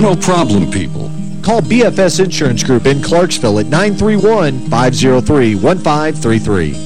no problem people. Call BFS Insurance Group in Clarksville at 931-503-1533.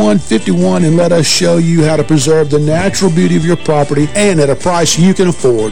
5151 and let us show you how to preserve the natural beauty of your property and at a price you can afford.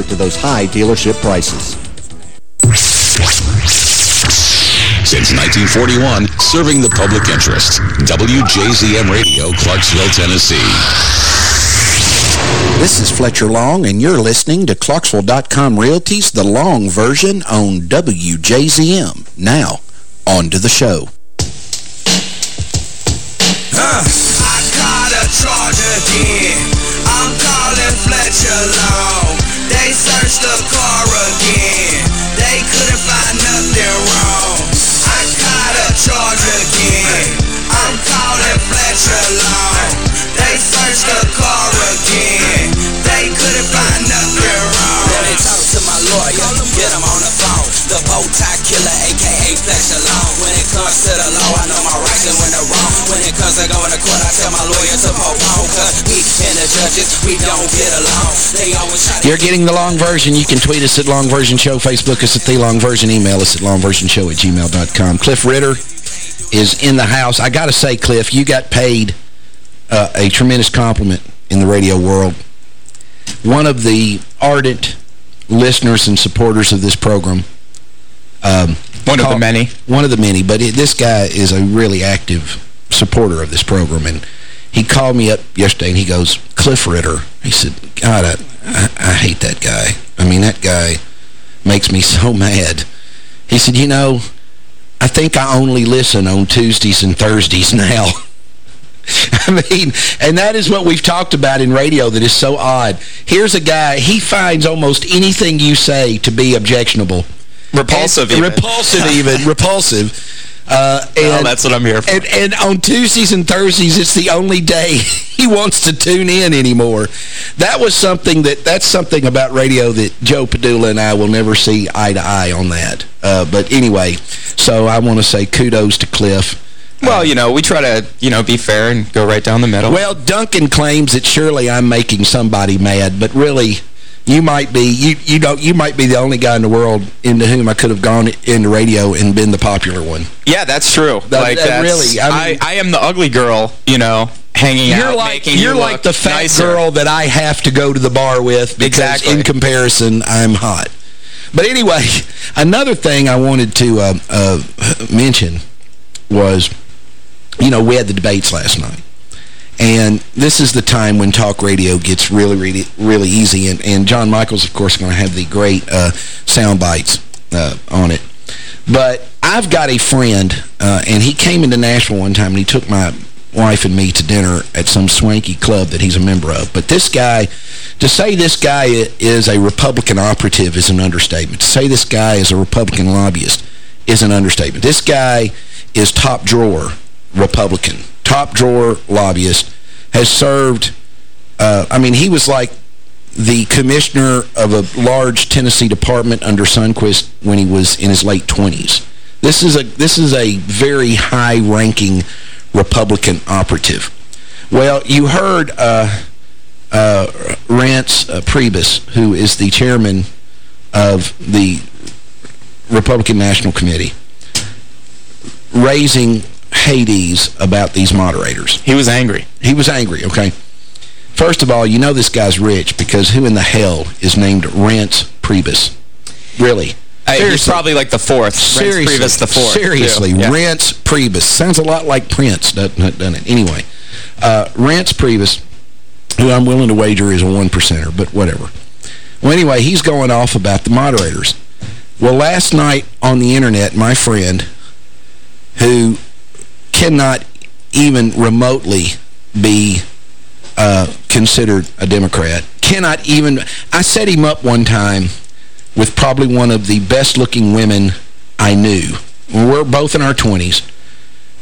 to those high dealership prices. Since 1941, serving the public interest. WJZM Radio, Clarksville, Tennessee. This is Fletcher Long, and you're listening to Clarksville.com Realty's The Long Version on WJZM. Now, on to the show. Huh. I caught a charge again. I'm calling Fletcher Long. The car again. They couldn't find nothing wrong. I caught a charge again. I'm calling Fletcher Long. They searched the car again. They couldn't find nothing wrong. Let me talk to my lawyer. Get him on the phone. The bow tie killer, aka Fletcher Long. To the law, I know my rights and when they're wrong. When it comes to going to court, I tell my lawyer to postpone. Cause we and the judges, we don't get along. They always try You're getting the long version. You can tweet us at Long Version Show, Facebook us at The Long Version, email us at longversionshow at gmail.com. Cliff Ritter is in the house. I got to say, Cliff, you got paid uh, a tremendous compliment in the radio world. One of the ardent listeners and supporters of this program. Um, one of the many. One of the many, but it, this guy is a really active supporter of this program, and he called me up yesterday, and he goes, Cliff Ritter. He said, God, I, I, I hate that guy. I mean, that guy makes me so mad. He said, you know, I think I only listen on Tuesdays and Thursdays now. I mean, and that is what we've talked about in radio that is so odd. Here's a guy, he finds almost anything you say to be objectionable. Repulsive and, even. Repulsive even. repulsive. Uh, and, well, that's what I'm here for. And, and, on Tuesdays and Thursdays, it's the only day he wants to tune in anymore. That was something that, that's something about radio that Joe Padula and I will never see eye to eye on that. Uh, but anyway, so I want to say kudos to Cliff. Well, you know, we try to, you know, be fair and go right down the middle. Well, Duncan claims that surely I'm making somebody mad, but really, you might be you you know you might be the only guy in the world into whom I could have gone into radio and been the popular one. Yeah, that's true. That, like that that's, really, I, mean, I, I am the ugly girl, you know, hanging you're out, like you're you like the fat nicer. girl that I have to go to the bar with because exactly. in comparison I'm hot. But anyway, another thing I wanted to uh, uh, mention was, you know, we had the debates last night. And this is the time when talk radio gets really, really, really easy. And, and John Michaels, of course, going to have the great uh, sound bites uh, on it. But I've got a friend, uh, and he came into Nashville one time, and he took my wife and me to dinner at some swanky club that he's a member of. But this guy, to say this guy is a Republican operative is an understatement. To say this guy is a Republican lobbyist is an understatement. This guy is top drawer Republican, top drawer lobbyist, has served, uh, I mean, he was like the commissioner of a large Tennessee department under Sundquist when he was in his late 20s. This is a this is a very high-ranking Republican operative. Well, you heard uh, uh, Reince uh, Priebus, who is the chairman of the Republican National Committee, raising Hades about these moderators. He was angry. He was angry, okay. First of all, you know this guy's rich because who in the hell is named Reince Priebus? Really? Uh, he's probably like the fourth. Seriously. Reince Priebus the fourth. Seriously. Yeah. Reince Priebus. Sounds a lot like Prince, doesn't it? Doesn't it? Anyway, uh, Reince Priebus, who I'm willing to wager is a one percenter, but whatever. Well, anyway, he's going off about the moderators. Well, last night on the Internet, my friend, who cannot even remotely be uh, considered a Democrat, cannot even... I set him up one time with probably one of the best-looking women I knew. We're both in our 20s.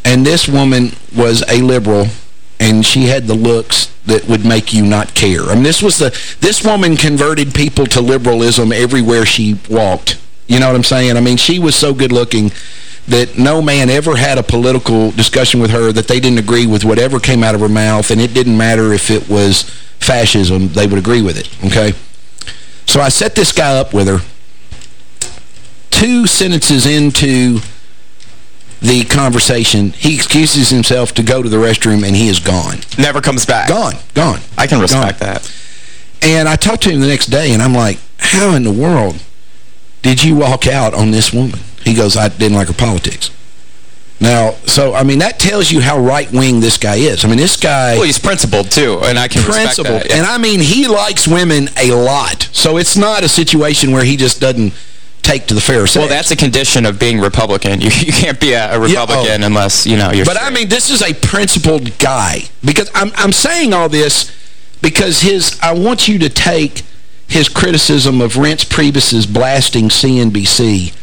And this woman was a liberal, and she had the looks that would make you not care. I mean, this was the... This woman converted people to liberalism everywhere she walked. You know what I'm saying? I mean, she was so good-looking that no man ever had a political discussion with her that they didn't agree with whatever came out of her mouth, and it didn't matter if it was fascism, they would agree with it, okay? So I set this guy up with her. Two sentences into the conversation, he excuses himself to go to the restroom, and he is gone. Never comes back. Gone. Gone. I can respect Gone. that. And I talked to him the next day, and I'm like, how in the world did you walk out on this woman? He goes, I didn't like her politics. Now, so, I mean, that tells you how right-wing this guy is. I mean, this guy... Well, he's principled, too, and I can respect principled. that. yeah. And I mean, he likes women a lot. So it's not a situation where he just doesn't take to the fair sex. Well, that's a condition of being Republican. You, you can't be a, a oh. Republican oh. unless, you know, you're... But I mean, this is a principled guy. Because I'm, I'm saying all this because his I want you to take his criticism of Reince Priebus's blasting CNBC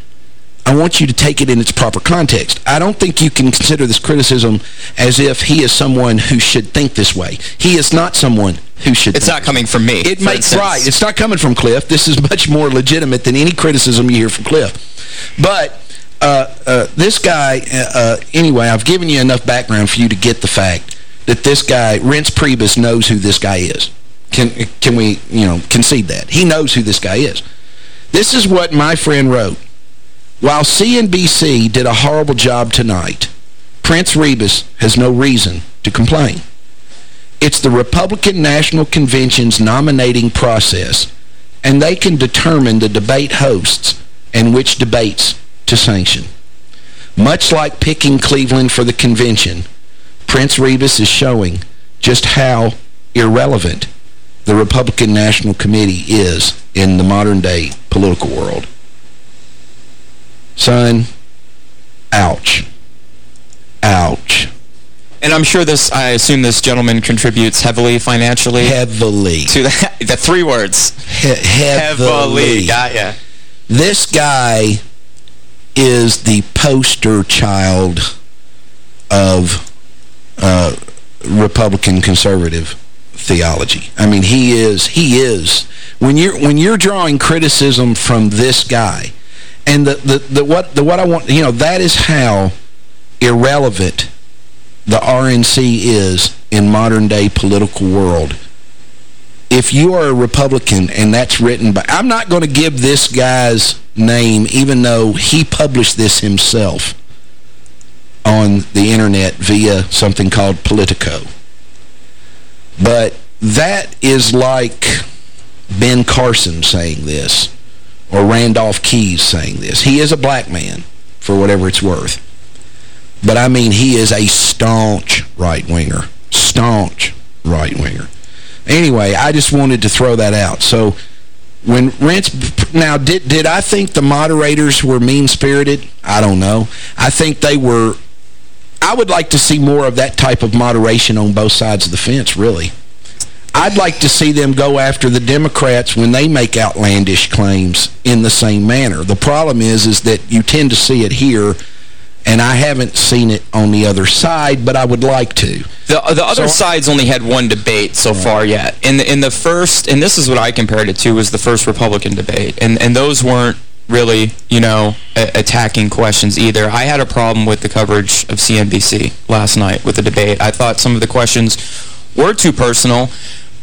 I want you to take it in its proper context. I don't think you can consider this criticism as if he is someone who should think this way. He is not someone who should It's not coming from me. it makes instance. right. It's not coming from Cliff. This is much more legitimate than any criticism you hear from Cliff. But uh, uh, this guy, uh, uh, anyway, I've given you enough background for you to get the fact that this guy, Reince Priebus, knows who this guy is. Can can we, you know, concede that? He knows who this guy is. This is what my friend wrote. While CNBC did a horrible job tonight, Prince Rebus has no reason to complain. It's the Republican National Convention's nominating process, and they can determine the debate hosts and which debates to sanction. Much like picking Cleveland for the convention, Prince Rebus is showing just how irrelevant the Republican National Committee is in the modern-day political world. Son, ouch. Ouch. And I'm sure this, I assume this gentleman contributes heavily financially Heavily. to the, the three words. He heavily. Got ya. This guy is the poster child of uh, Republican conservative theology. I mean, he is, he is. When you're, when you're drawing criticism from this guy, and the, the, the, what, the, what I want, you know, that is how irrelevant the RNC is in modern-day political world. If you are a Republican and that's written by... I'm not going to give this guy's name, even though he published this himself on the Internet via something called Politico. But that is like Ben Carson saying this or Randolph Keys saying this. He is a black man, for whatever it's worth. But, I mean, he is a staunch right-winger. Staunch right-winger. Anyway, I just wanted to throw that out. So, when Reince... Now, did, did I think the moderators were mean-spirited? I don't know. I think they were... I would like to see more of that type of moderation on both sides of the fence, really. I'd like to see them go after the Democrats when they make outlandish claims in the same manner. The problem is, is that you tend to see it here, and I haven't seen it on the other side, but I would like to. The, the other So- side's only had one debate so far yet. In the, in the first, and this is what I compared it to, was the first Republican debate. And, and those weren't really, you know, attacking questions either. I had a problem with the coverage of CNBC last night with the debate. I thought some of the questions were too personal,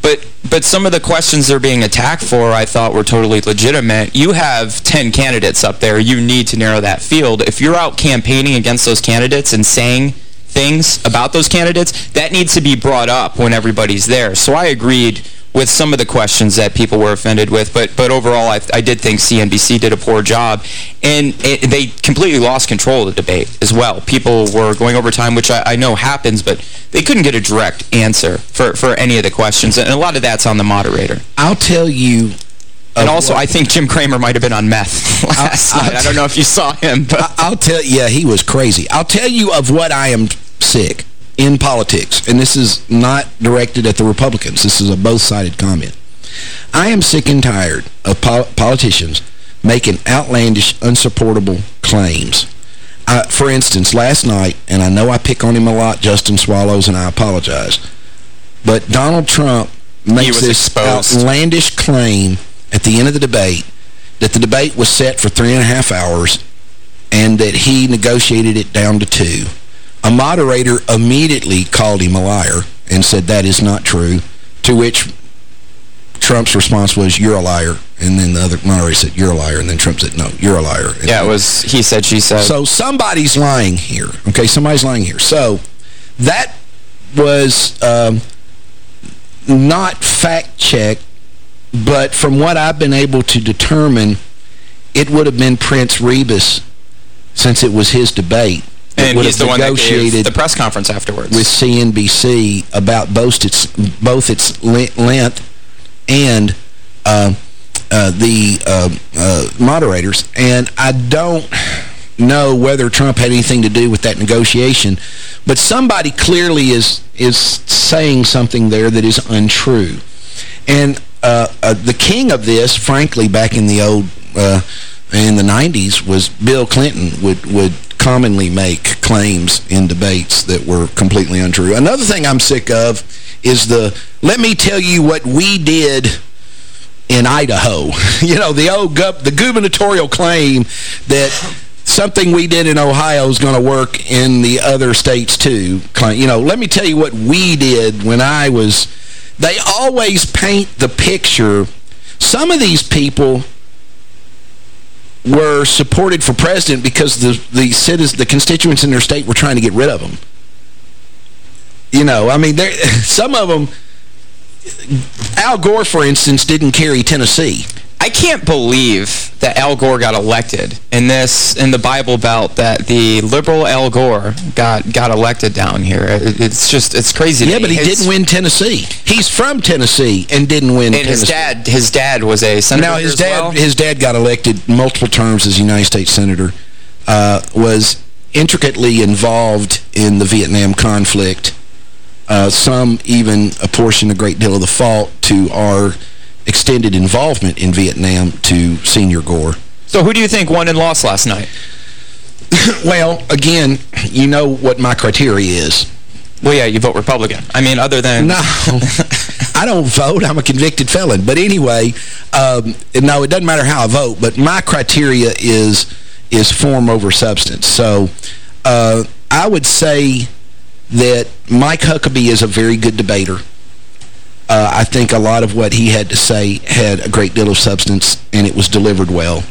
but but some of the questions they're being attacked for I thought were totally legitimate. You have 10 candidates up there. You need to narrow that field. If you're out campaigning against those candidates and saying things about those candidates, that needs to be brought up when everybody's there. So I agreed with some of the questions that people were offended with, but but overall, I, I did think CNBC did a poor job, and it, they completely lost control of the debate as well. People were going over time, which I, I know happens, but they couldn't get a direct answer for, for any of the questions, and a lot of that's on the moderator. I'll tell you... And also, I think Jim Cramer might have been on meth last I, night. I don't know if you saw him. But. I'll tell you, yeah, he was crazy. I'll tell you of what I am sick in politics, and this is not directed at the Republicans. This is a both-sided comment. I am sick and tired of po politicians making outlandish, unsupportable claims. Uh, for instance, last night, and I know I pick on him a lot, Justin Swallows, and I apologize, but Donald Trump makes this exposed. outlandish claim at the end of the debate that the debate was set for three and a half hours and that he negotiated it down to two. A moderator immediately called him a liar and said that is not true, to which Trump's response was, you're a liar. And then the other moderator said, you're a liar. And then Trump said, no, you're a liar. And yeah, it was, he said, she said. So somebody's lying here. Okay, somebody's lying here. So that was um, not fact-checked, but from what I've been able to determine, it would have been Prince Rebus, since it was his debate, and he's the one that gave the press conference afterwards. With CNBC about both its, both its length and uh, uh, the uh, uh, moderators. And I don't know whether Trump had anything to do with that negotiation, but somebody clearly is is saying something there that is untrue. And uh, uh, the king of this, frankly, back in the old in the 90s was Bill Clinton would would commonly make claims in debates that were completely untrue. Another thing I'm sick of is the, let me tell you what we did in Ohio. you know, the old the gubernatorial claim that something we did in Ohio is going to work in the other states too. You know, let me tell you what we did when I was... They always paint the picture. Some of these people were supported for president because the the citizens, the constituents in their state were trying to get rid of them. You know, I mean, some of them, Al Gore, for instance, didn't carry Tennessee. I can't believe that Al Gore got elected in this in the Bible Belt that the liberal Al Gore got got elected down here. It's just it's crazy. Yeah, but he didn't win Tennessee. He's from Tennessee and didn't win. And Tennessee. his dad his dad was a senator. Now his dad well? his dad got elected multiple terms as United States senator. Uh, was intricately involved in the Vietnam conflict. Uh, some even apportion a great deal of the fault to our extended involvement in Vietnam to Senior Gore. So who do you think won and lost last night? well, again, you know what my criteria is. Well, yeah, you vote Republican. I mean, other than... No, I don't vote. I'm a convicted felon. But anyway, um, no, it doesn't matter how I vote, but my criteria is is form over substance. So uh, I would say that Mike Huckabee is a very good debater. Uh, I think a lot of what he had to say had a great deal of substance, and it was delivered well.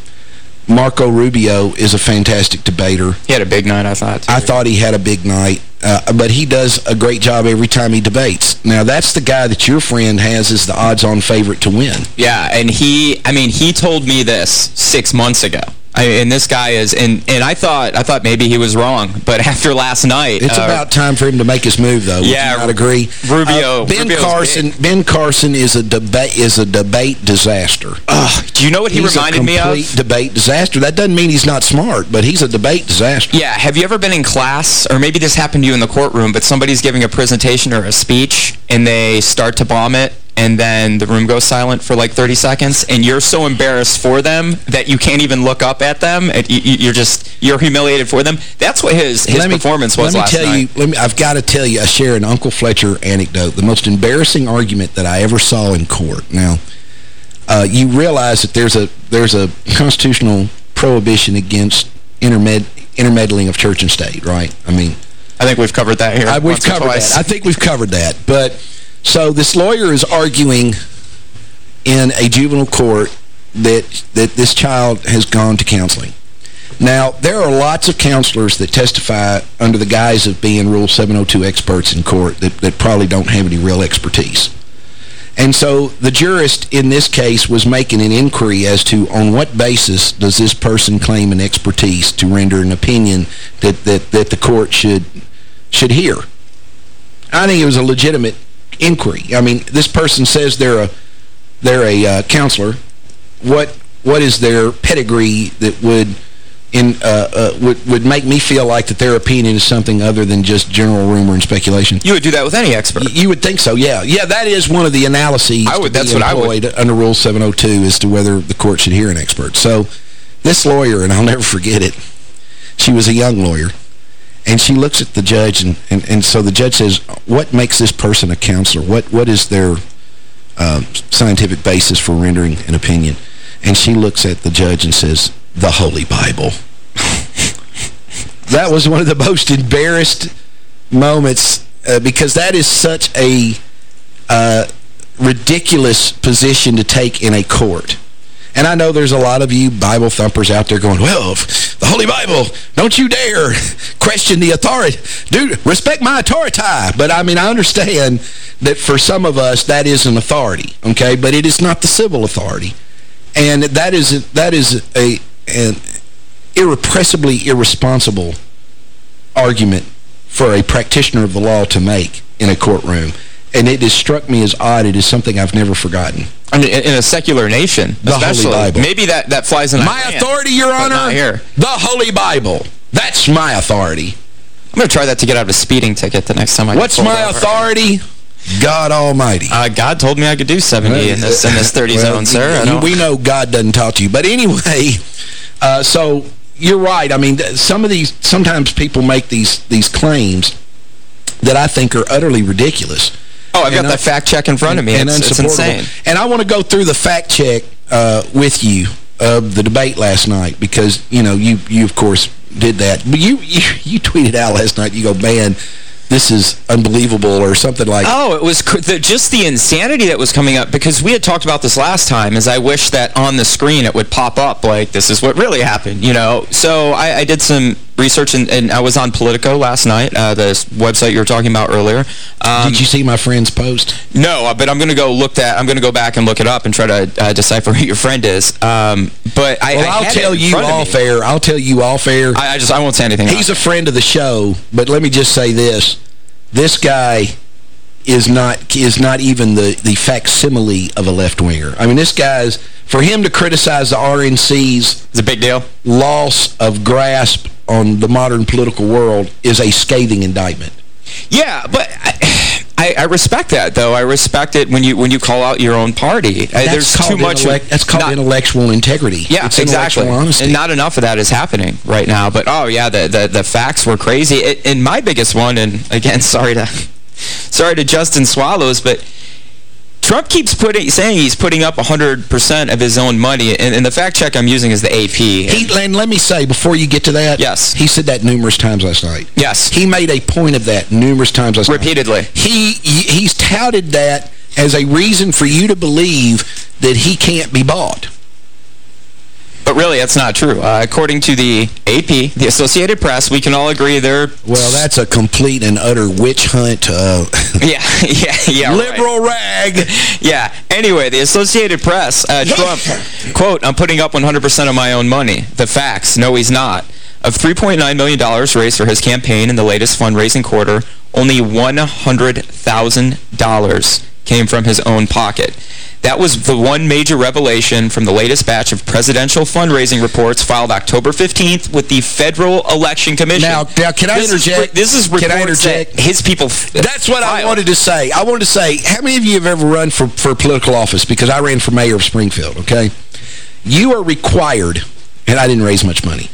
Marco Rubio is a fantastic debater. He had a big night, I thought. Too. I thought he had a big night, uh, but he does a great job every time he debates. Now, that's the guy that your friend has as the odds-on favorite to win. Yeah, and he, I mean, he told me this six months ago. I, and this guy is, and and I thought I thought maybe he was wrong, but after last night, it's uh, about time for him to make his move, though. Yeah, I agree. Rubio, uh, Ben Rubio's Carson, big. Ben Carson is a debate is a debate disaster. Uh, do you know what he he's reminded me of? debate disaster. That doesn't mean he's not smart, but he's a debate disaster. Yeah. Have you ever been in class, or maybe this happened to you in the courtroom, but somebody's giving a presentation or a speech, and they start to bomb it, and then the room goes silent for like 30 seconds, and you're so embarrassed for them that you can't even look up at them. You're just, you're humiliated for them. That's what his, his me, performance was last tell night. You, let me, I've got to tell you, I share an Uncle Fletcher anecdote, the most embarrassing argument that I ever saw in court. Now, uh, you realize that there's a there's a constitutional prohibition against intermed intermeddling of church and state, right? I mean... I think we've covered that here. I, we've covered that. I think we've covered that. But so this lawyer is arguing in a juvenile court that that this child has gone to counseling. Now, there are lots of counselors that testify under the guise of being Rule 702 experts in court that, that probably don't have any real expertise. And so the jurist in this case was making an inquiry as to on what basis does this person claim an expertise to render an opinion that, that, that the court should should hear. I think it was a legitimate inquiry. I mean, this person says they're a they're a uh, counselor. What what is their pedigree that would in uh, uh, would would make me feel like that their opinion is something other than just general rumor and speculation. You would do that with any expert. Y you would think so, yeah. Yeah, that is one of the analyses I would, that's what I would. under Rule 702 as to whether the court should hear an expert. So this lawyer, and I'll never forget it, she was a young lawyer, and she looks at the judge, and, and, and so the judge says, what makes this person a counselor? What What is their uh, scientific basis for rendering an opinion? And she looks at the judge and says, the Holy Bible. that was one of the most embarrassed moments uh, because that is such a uh, ridiculous position to take in a court. And I know there's a lot of you Bible thumpers out there going, well, the Holy Bible, don't you dare question the authority. Dude, respect my authority. But, I mean, I understand that for some of us, that is an authority, okay? But it is not the civil authority. And that is that is a an irrepressibly irresponsible argument for a practitioner of the law to make in a courtroom. And it has struck me as odd. It is something I've never forgotten. I mean, in a secular nation, the Holy Bible. Maybe that, that flies in My authority, Your Honor, here. the Holy Bible. That's my authority. I'm going to try that to get out of a speeding ticket the next time I What's my over. authority? God Almighty. Uh, God told me I could do 70 in this in this 30 well, zone, sir. We know God doesn't talk to you. But anyway, uh, so you're right. I mean, some of these, sometimes people make these these claims that I think are utterly ridiculous. Oh, I've got that fact check in front of me. And it's, it's insane. And I want to go through the fact check uh, with you of the debate last night because, you know, you, you of course, did that. But you, you, you tweeted out last night, you go, man, this is unbelievable or something like Oh, it was the, just the insanity that was coming up because we had talked about this last time is I wish that on the screen it would pop up like this is what really happened, you know. So I, I did some research and, and, I was on Politico last night, uh, the website you were talking about earlier. Um, did you see my friend's post? No, uh, but I'm going to go look that. I'm going to go back and look it up and try to uh, decipher who your friend is. Um, but I, well, I will tell you all fair. I'll tell you all fair. I, I, just I won't say anything. He's a friend of the show, but let me just say this this guy is not is not even the the facsimile of a left winger. I mean, this guy's for him to criticize the RNC's it's a big deal loss of grasp on the modern political world is a scathing indictment. Yeah, but I, I, respect that, though. I respect it when you when you call out your own party. Uh, that's There's too much. That's called not, intellectual integrity. Yeah, it's exactly. And not enough of that is happening right now. But, oh, yeah, the, the, the facts were crazy. It, and my biggest one, and again, sorry to sorry to Justin Swallows, but Trump keeps putting saying he's putting up 100% of his own money, and, and, the fact check I'm using is the AP. He, and let me say, before you get to that, yes. he said that numerous times last night. Yes. He made a point of that numerous times last Repeatedly. night. Repeatedly. He, he's touted that as a reason for you to believe that he can't be bought. But really, that's not true. Uh, according to the AP, the Associated Press, we can all agree they're... Well, that's a complete and utter witch hunt. Uh, yeah, yeah, yeah. Liberal right. rag. Yeah. Anyway, the Associated Press, uh, Trump, quote, I'm putting up 100% of my own money. The facts, no, he's not. Of $3.9 million raised for his campaign in the latest fundraising quarter, only $100,000 came from his own pocket. That was the one major revelation from the latest batch of presidential fundraising reports filed October 15th with the Federal Election Commission. Now, now can I this interject? Is, this is can I interject? his people That's what filed. I wanted to say. I wanted to say, how many of you have ever run for, for political office? Because I ran for mayor of Springfield, okay? You are required, and I didn't raise much money.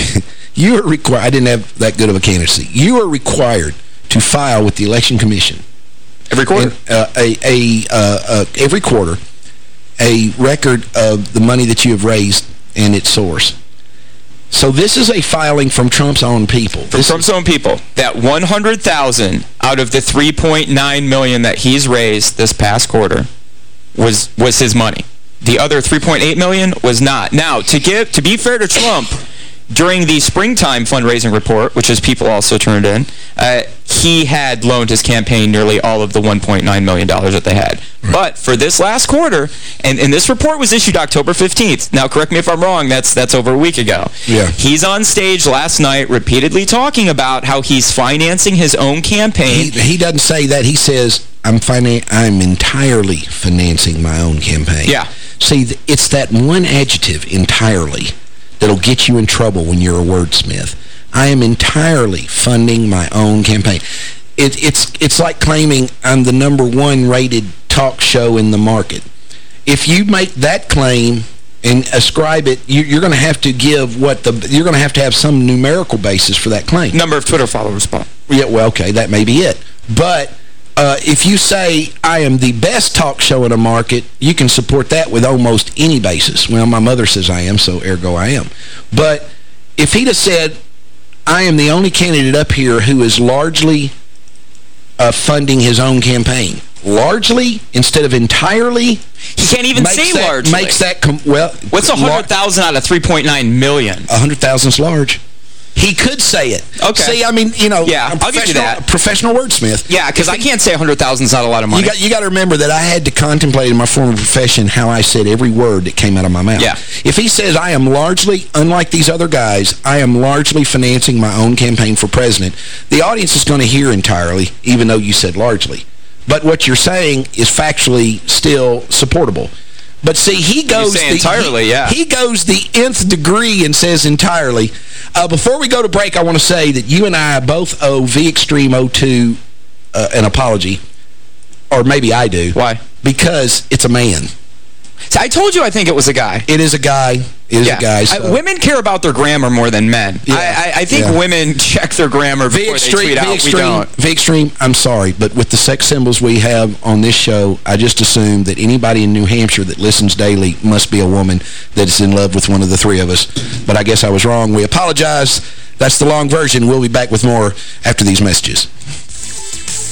you are required, I didn't have that good of a candidacy. You are required to file with the Election Commission Every quarter? In, uh, a, a, uh, uh, every quarter, a record of the money that you have raised and its source. So this is a filing from Trump's own people. From Trump's own people. That 100000 out of the 3.9 million that he's raised this past quarter was was his money. The other 3.8 million was not. Now, to give to be fair to Trump, during the springtime fundraising report, which is people also turned in, uh, he had loaned his campaign nearly all of the $1.9 million that they had. Right. But for this last quarter, and, and this report was issued October 15th. Now, correct me if I'm wrong, that's that's over a week ago. Yeah. He's on stage last night repeatedly talking about how he's financing his own campaign. He, he doesn't say that. He says, I'm, I'm entirely financing my own campaign. Yeah. See, it's that one adjective, entirely, that'll get you in trouble when you're a wordsmith. I am entirely funding my own campaign. It, it's, it's like claiming I'm the number one rated talk show in the market. If you make that claim and ascribe it, you, are going to have to give what the you're going to have to have some numerical basis for that claim. Number of Twitter followers, Paul. Yeah, well, okay, that may be it. But uh, if you say, I am the best talk show in a market, you can support that with almost any basis. Well, my mother says I am, so ergo I am. But if he'd have said, I am the only candidate up here who is largely uh, funding his own campaign, largely instead of entirely. He can't even say that, largely. Makes that, well... What's 100,000 out of 3.9 million? 100,000 is large. He could say it. Okay. See, I mean, you know, yeah, I'll give you that. professional wordsmith. Yeah, because I can't say 100,000 is not a lot of money. You got, you got to remember that I had to contemplate in my former profession how I said every word that came out of my mouth. Yeah. If he says, I am largely, unlike these other guys, I am largely financing my own campaign for president, the audience is going to hear entirely, even though you said largely. But what you're saying is factually still supportable. But see, he goes the, entirely, he, yeah. He goes the nth degree and says entirely. Uh, before we go to break, I want to say that you and I both owe V Extreme 02 uh, an apology. Or maybe I do. Why? Because it's a man. See, I told you I think it was a guy. It is a guy. It is yeah. a guy. So. I, women care about their grammar more than men. Yeah. I, I, I think yeah. women check their grammar before extreme, they tweet out. Extreme, we don't. V Extreme, I'm sorry, but with the sex symbols we have on this show, I just assume that anybody in New Hampshire that listens daily must be a woman that is in love with one of the three of us. But I guess I was wrong. We apologize. That's the long version. We'll be back with more after these messages.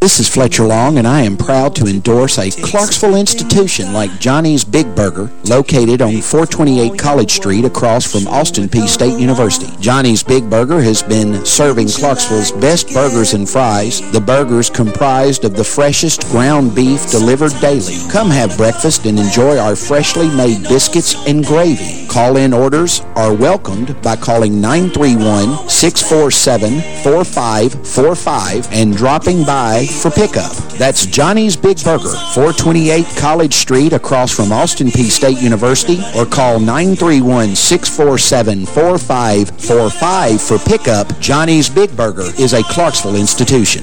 This is Fletcher Long, and I am proud to endorse a Clarksville institution like Johnny's Big Burger, located on 428 College Street across from Austin Peay State University. Johnny's Big Burger has been serving Clarksville's best burgers and fries. The burgers comprised of the freshest ground beef delivered daily. Come have breakfast and enjoy our freshly made biscuits and gravy. Call-in orders are welcomed by calling 931-647-4545 and dropping by for pickup. That's Johnny's Big Burger, 428 College Street across from Austin Peay State University or call 931-647-4545 for pickup. Johnny's Big Burger is a Clarksville institution.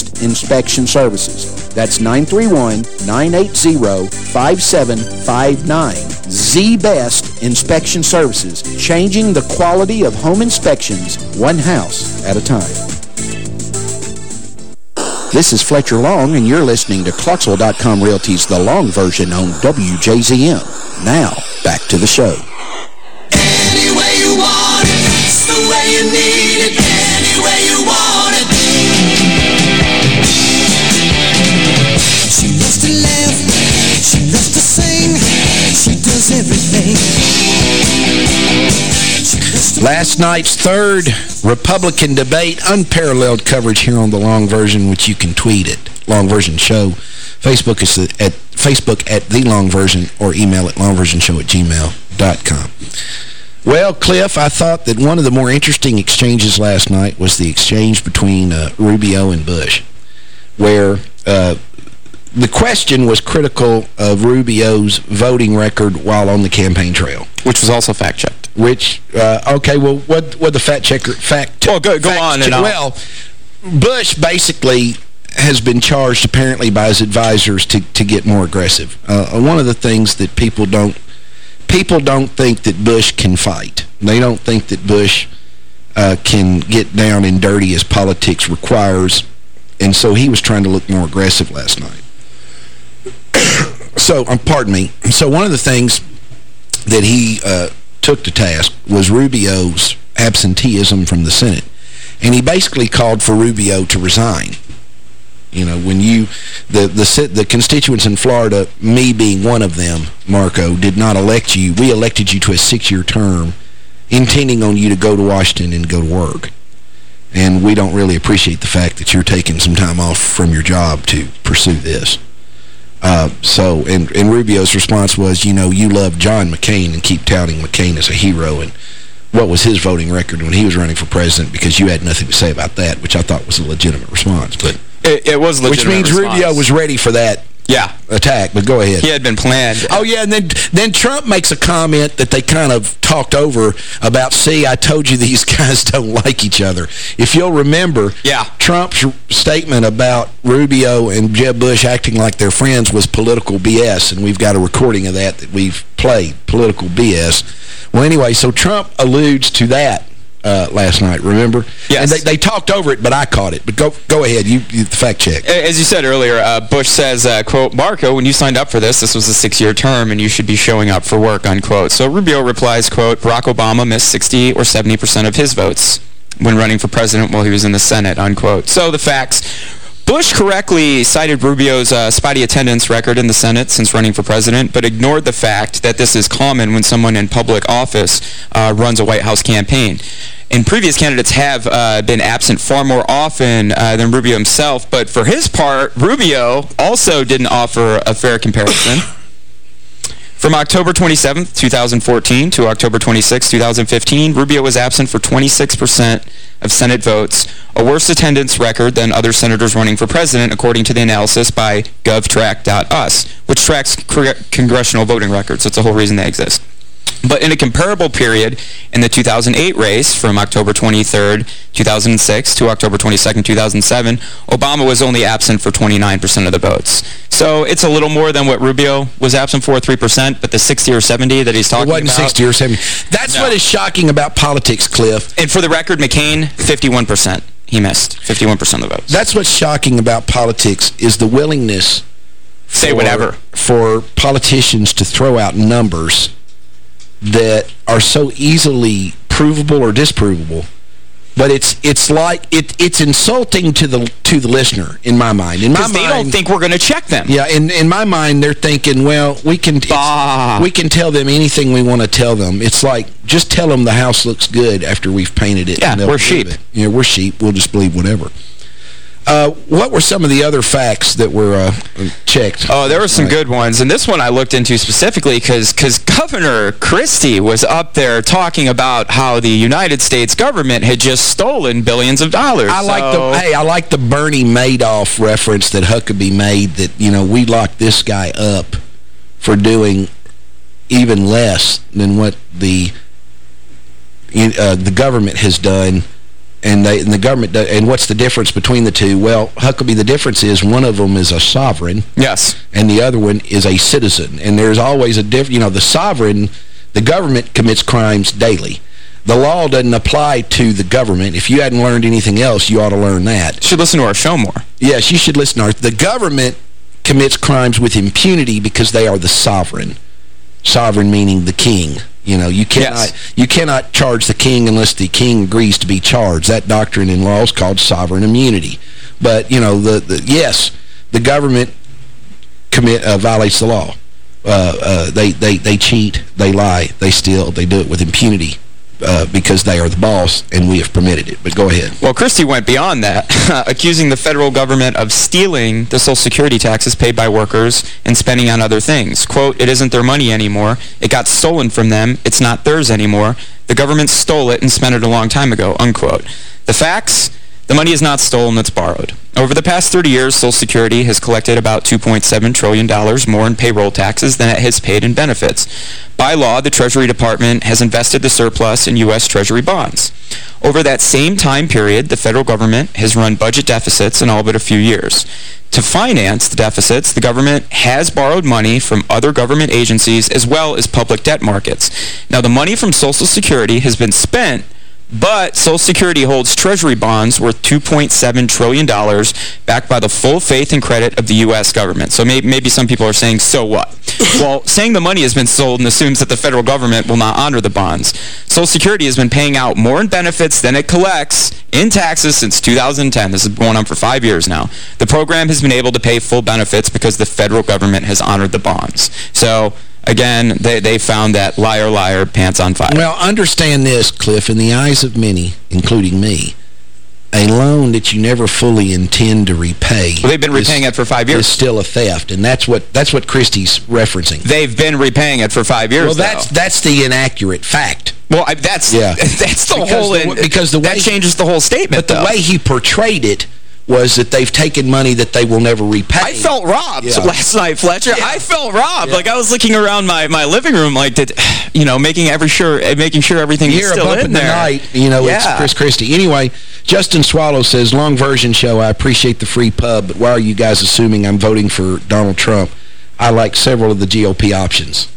inspection services. That's 931-980-5759. The best inspection services, changing the quality of home inspections one house at a time. This is Fletcher Long, and you're listening to Clarksville.com Realty's The Long Version on WJZM. Now, back to the show. Any way you want it, it's the way you need everything. Last night's third Republican debate, unparalleled coverage here on the Long Version, which you can tweet at Long Version Show. Facebook is at Facebook at The Long Version or email at longversionshow at gmail.com. Well, Cliff, I thought that one of the more interesting exchanges last night was the exchange between uh, Rubio and Bush, where uh, the question was critical of Rubio's voting record while on the campaign trail. Which was also fact-checked. Which, uh, okay, well, what what the fact checker, fact Well, go- go on and I'll- Well, Bush basically has been charged apparently by his advisors to, to get more aggressive. Uh, one of the things that people don't, people don't think that Bush can fight. They don't think that Bush uh, can get down and dirty as politics requires. And so he was trying to look more aggressive last night. So, um, pardon me. So one of the things that he uh, took to task was Rubio's absenteeism from the Senate. And he basically called for Rubio to resign. You know, when you, the, the, the constituents in Florida, me being one of them, Marco, did not elect you. We elected you to a six-year term, intending on you to go to Washington and go to work. And we don't really appreciate the fact that you're taking some time off from your job to pursue this. Uh, so, and, and Rubio's response was, you know, you love John McCain and keep touting McCain as a hero. And what was his voting record when he was running for president? Because you had nothing to say about that, which I thought was a legitimate response. But It, it was Which legitimate means response. Rubio was ready for that Yeah. attack. But go ahead. He had been planned. Oh, yeah, and then then Trump makes a comment that they kind of talked over about, see, I told you these guys don't like each other. If you'll remember, Yeah. Trump's statement about Rubio and Jeb Bush acting like they're friends was political BS, and we've got a recording of that that we've played, political BS. Well, anyway, so Trump alludes to that uh, last night, remember? Yes. And they, they talked over it, but I caught it. But go go ahead, you, you fact check. As you said earlier, uh, Bush says, uh, quote, Marco, when you signed up for this, this was a six-year term and you should be showing up for work, unquote. So Rubio replies, quote, Barack Obama missed 60 or 70 percent of his votes when running for president while he was in the Senate, unquote. So the facts. Bush correctly cited Rubio's uh, spotty attendance record in the Senate since running for president, but ignored the fact that this is common when someone in public office uh, runs a White House campaign. And previous candidates have uh, been absent far more often uh, than Rubio himself, but for his part, Rubio also didn't offer a fair comparison. From October 27, 2014 to October 26, 2015, Rubio was absent for 26% of Senate votes, a worse attendance record than other senators running for president, according to the analysis by GovTrack.us, which tracks congressional voting records. That's the whole reason they exist. But in a comparable period in the 2008 race from October 23, 2006 to October 22, 2007, Obama was only absent for 29% of the votes. So it's a little more than what Rubio was absent for, 3%, but the 60 or 70 that he's It talking wasn't about... 60 or 70. That's No. what is shocking about politics, Cliff. And for the record, McCain, 51%. He missed 51% of the votes. That's what's shocking about politics is the willingness Say for- whatever. for politicians to throw out numbers that are so easily provable or disprovable But it's it's like it it's insulting to the to the listener in my mind. In my Because mind, they don't think we're going to check them. yeah, in in my mind, they're thinking, well, we can Bah. we can tell them anything we want to tell them. It's like just tell them the house looks good after we've painted it. Yeah, we're sheep. it. Yeah, we're sheep. We'll just believe whatever. Uh, what were some of the other facts that were uh, checked? Oh, there were some good ones. And this one I looked into specifically because Governor Christie was up there talking about how the United States government had just stolen billions of dollars. I like the hey, I like the Bernie Madoff reference that Huckabee made that you know we locked this guy up for doing even less than what the uh, the government has done and they and the government do, and what's the difference between the two well Huckabee the difference is one of them is a sovereign Yes. and the other one is a citizen and there's always a different you know the sovereign the government commits crimes daily the law doesn't apply to the government. If you hadn't learned anything else, you ought to learn that. Should listen to our show more. Yes, you should listen to our... The government commits crimes with impunity because they are the sovereign. Sovereign meaning the king. You know, you cannot Yes. you cannot charge the king unless the king agrees to be charged. That doctrine in law is called sovereign immunity. But, you know, the, the yes, the government commit uh, violates the law. Uh, uh, they, they, they cheat, they lie, they steal, they do it with impunity uh, because they are the boss and we have permitted it. But go ahead. Well, Christie went beyond that, accusing the federal government of stealing the Social Security taxes paid by workers and spending on other things. Quote, it isn't their money anymore. It got stolen from them. It's not theirs anymore. The government stole it and spent it a long time ago, unquote. The facts? The money is not stolen, it's borrowed. Over the past 30 years, Social Security has collected about $2.7 trillion more in payroll taxes than it has paid in benefits. By law, the Treasury Department has invested the surplus in U.S. Treasury bonds. Over that same time period, the federal government has run budget deficits in all but a few years. To finance the deficits, the government has borrowed money from other government agencies as well as public debt markets. Now, the money from Social Security has been spent but Social Security holds Treasury bonds worth $2.7 trillion backed by the full faith and credit of the U.S. government. So maybe, maybe some people are saying, so what? well, saying the money has been sold and assumes that the federal government will not honor the bonds. Social Security has been paying out more in benefits than it collects in taxes since 2010. This is going on for five years now. The program has been able to pay full benefits because the federal government has honored the bonds. So... Again, they, they found that liar, liar, pants on fire. Well, understand this, Cliff, in the eyes of many, including me, a loan that you never fully intend to repay Well, they've been is- repaying it for five years. is still a theft, and that's what that's what Christie's referencing. They've been repaying it for five years. well, that's though. that's the inaccurate fact. well, I, that's Yeah. that's the Because whole. the because the way, that changes the whole statement. But the though. way he portrayed it was that they've taken money that they will never repay. I felt robbed Yeah. last night, Fletcher. Yeah. I felt robbed. Like I was looking around my, my living room, like did you know, making every sure eh, making sure everything You was hear a still in in the there. night, you know, it's Yeah. Chris Christie. Anyway, Justin Swallow says, long version show, I appreciate the free pub, but why are you guys assuming I'm voting for Donald Trump? I like several of the GOP options.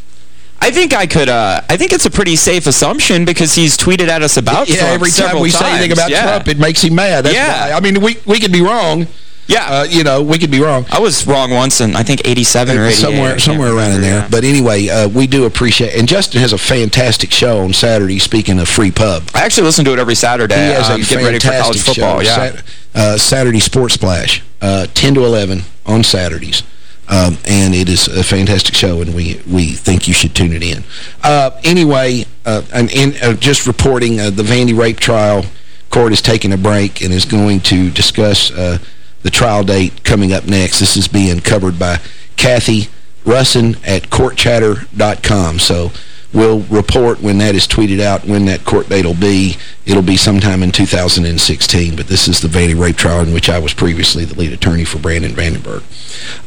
I think I could. Uh, I think it's a pretty safe assumption because he's tweeted at us about yeah, Trump every time we say anything about yeah. Trump, it makes him mad. That's Yeah. why. I mean, we we could be wrong. Yeah. Uh, you know, we could be wrong. I was wrong once in, I think, 87 or 88. I somewhere somewhere around in there. yeah. But anyway, uh, we do appreciate and Justin has a fantastic show on Saturday speaking of free pub. I actually listen to it every Saturday. He has um, a getting ready for college fantastic football. show. Yeah. Sat- uh, Saturday Sports Splash, uh, 10 to 11 on Saturdays. Um, and it is a fantastic show, and we, we think you should tune it in. Uh, anyway, uh, and, uh, just reporting uh, the Vandy rape trial court is taking a break and is going to discuss uh, the trial date coming up next. This is being covered by Kathy Russin at courtchatter.com. So we'll report when that is tweeted out, when that court date will be. It'll be sometime in 2016, but this is the Vandy rape trial in which I was previously the lead attorney for Brandon Vandenberg.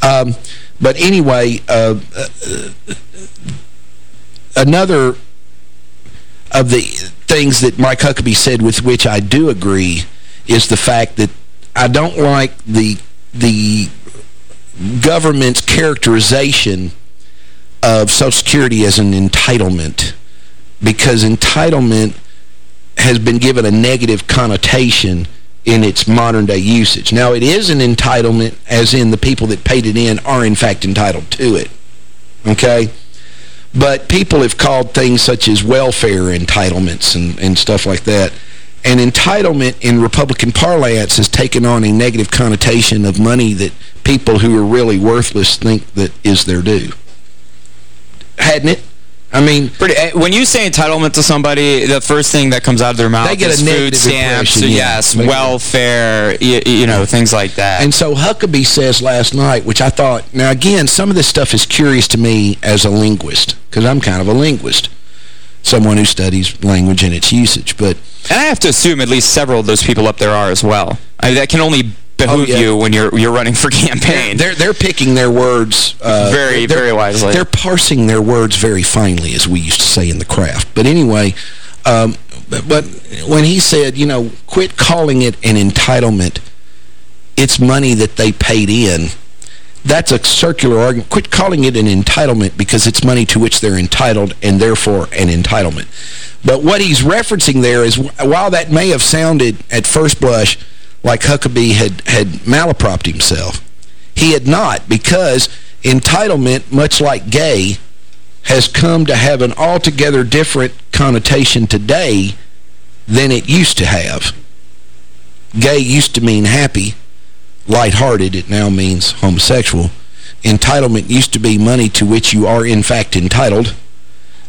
Um, but anyway, uh, uh, another of the things that Mike Huckabee said with which I do agree is the fact that I don't like the the government's characterization of Social Security as an entitlement because entitlement has been given a negative connotation in its modern-day usage. Now, it is an entitlement, as in the people that paid it in are, in fact, entitled to it. Okay? But people have called things such as welfare entitlements and, and stuff like that. And entitlement in Republican parlance has taken on a negative connotation of money that people who are really worthless think that is their due. Hadn't it? I mean, Pretty, eh, when you say entitlement to somebody, the first thing that comes out of their mouth They get a food stamps, yeah. yes, welfare, you, you know, things like that. And so Huckabee says last night, which I thought, now again, some of this stuff is curious to me as a linguist, because I'm kind of a linguist, someone who studies language and its usage. But And I have to assume at least several of those people up there are as well. I mean, that can only behoove Oh, yeah. you when you're you're running for campaign. they're they're picking their words uh, Very, very wisely. They're parsing their words very finely, as we used to say in the craft. But anyway, um, but, but when he said, you know, quit calling it an entitlement, it's money that they paid in. That's a circular argument. Quit calling it an entitlement because it's money to which they're entitled and therefore an entitlement. But what he's referencing there is, while that may have sounded at first blush like Huckabee had, had malapropped himself, he had not because entitlement, much like gay, has come to have an altogether different connotation today than it used to have. Gay used to mean happy, lighthearted. It now means homosexual. Entitlement used to be money to which you are in fact entitled.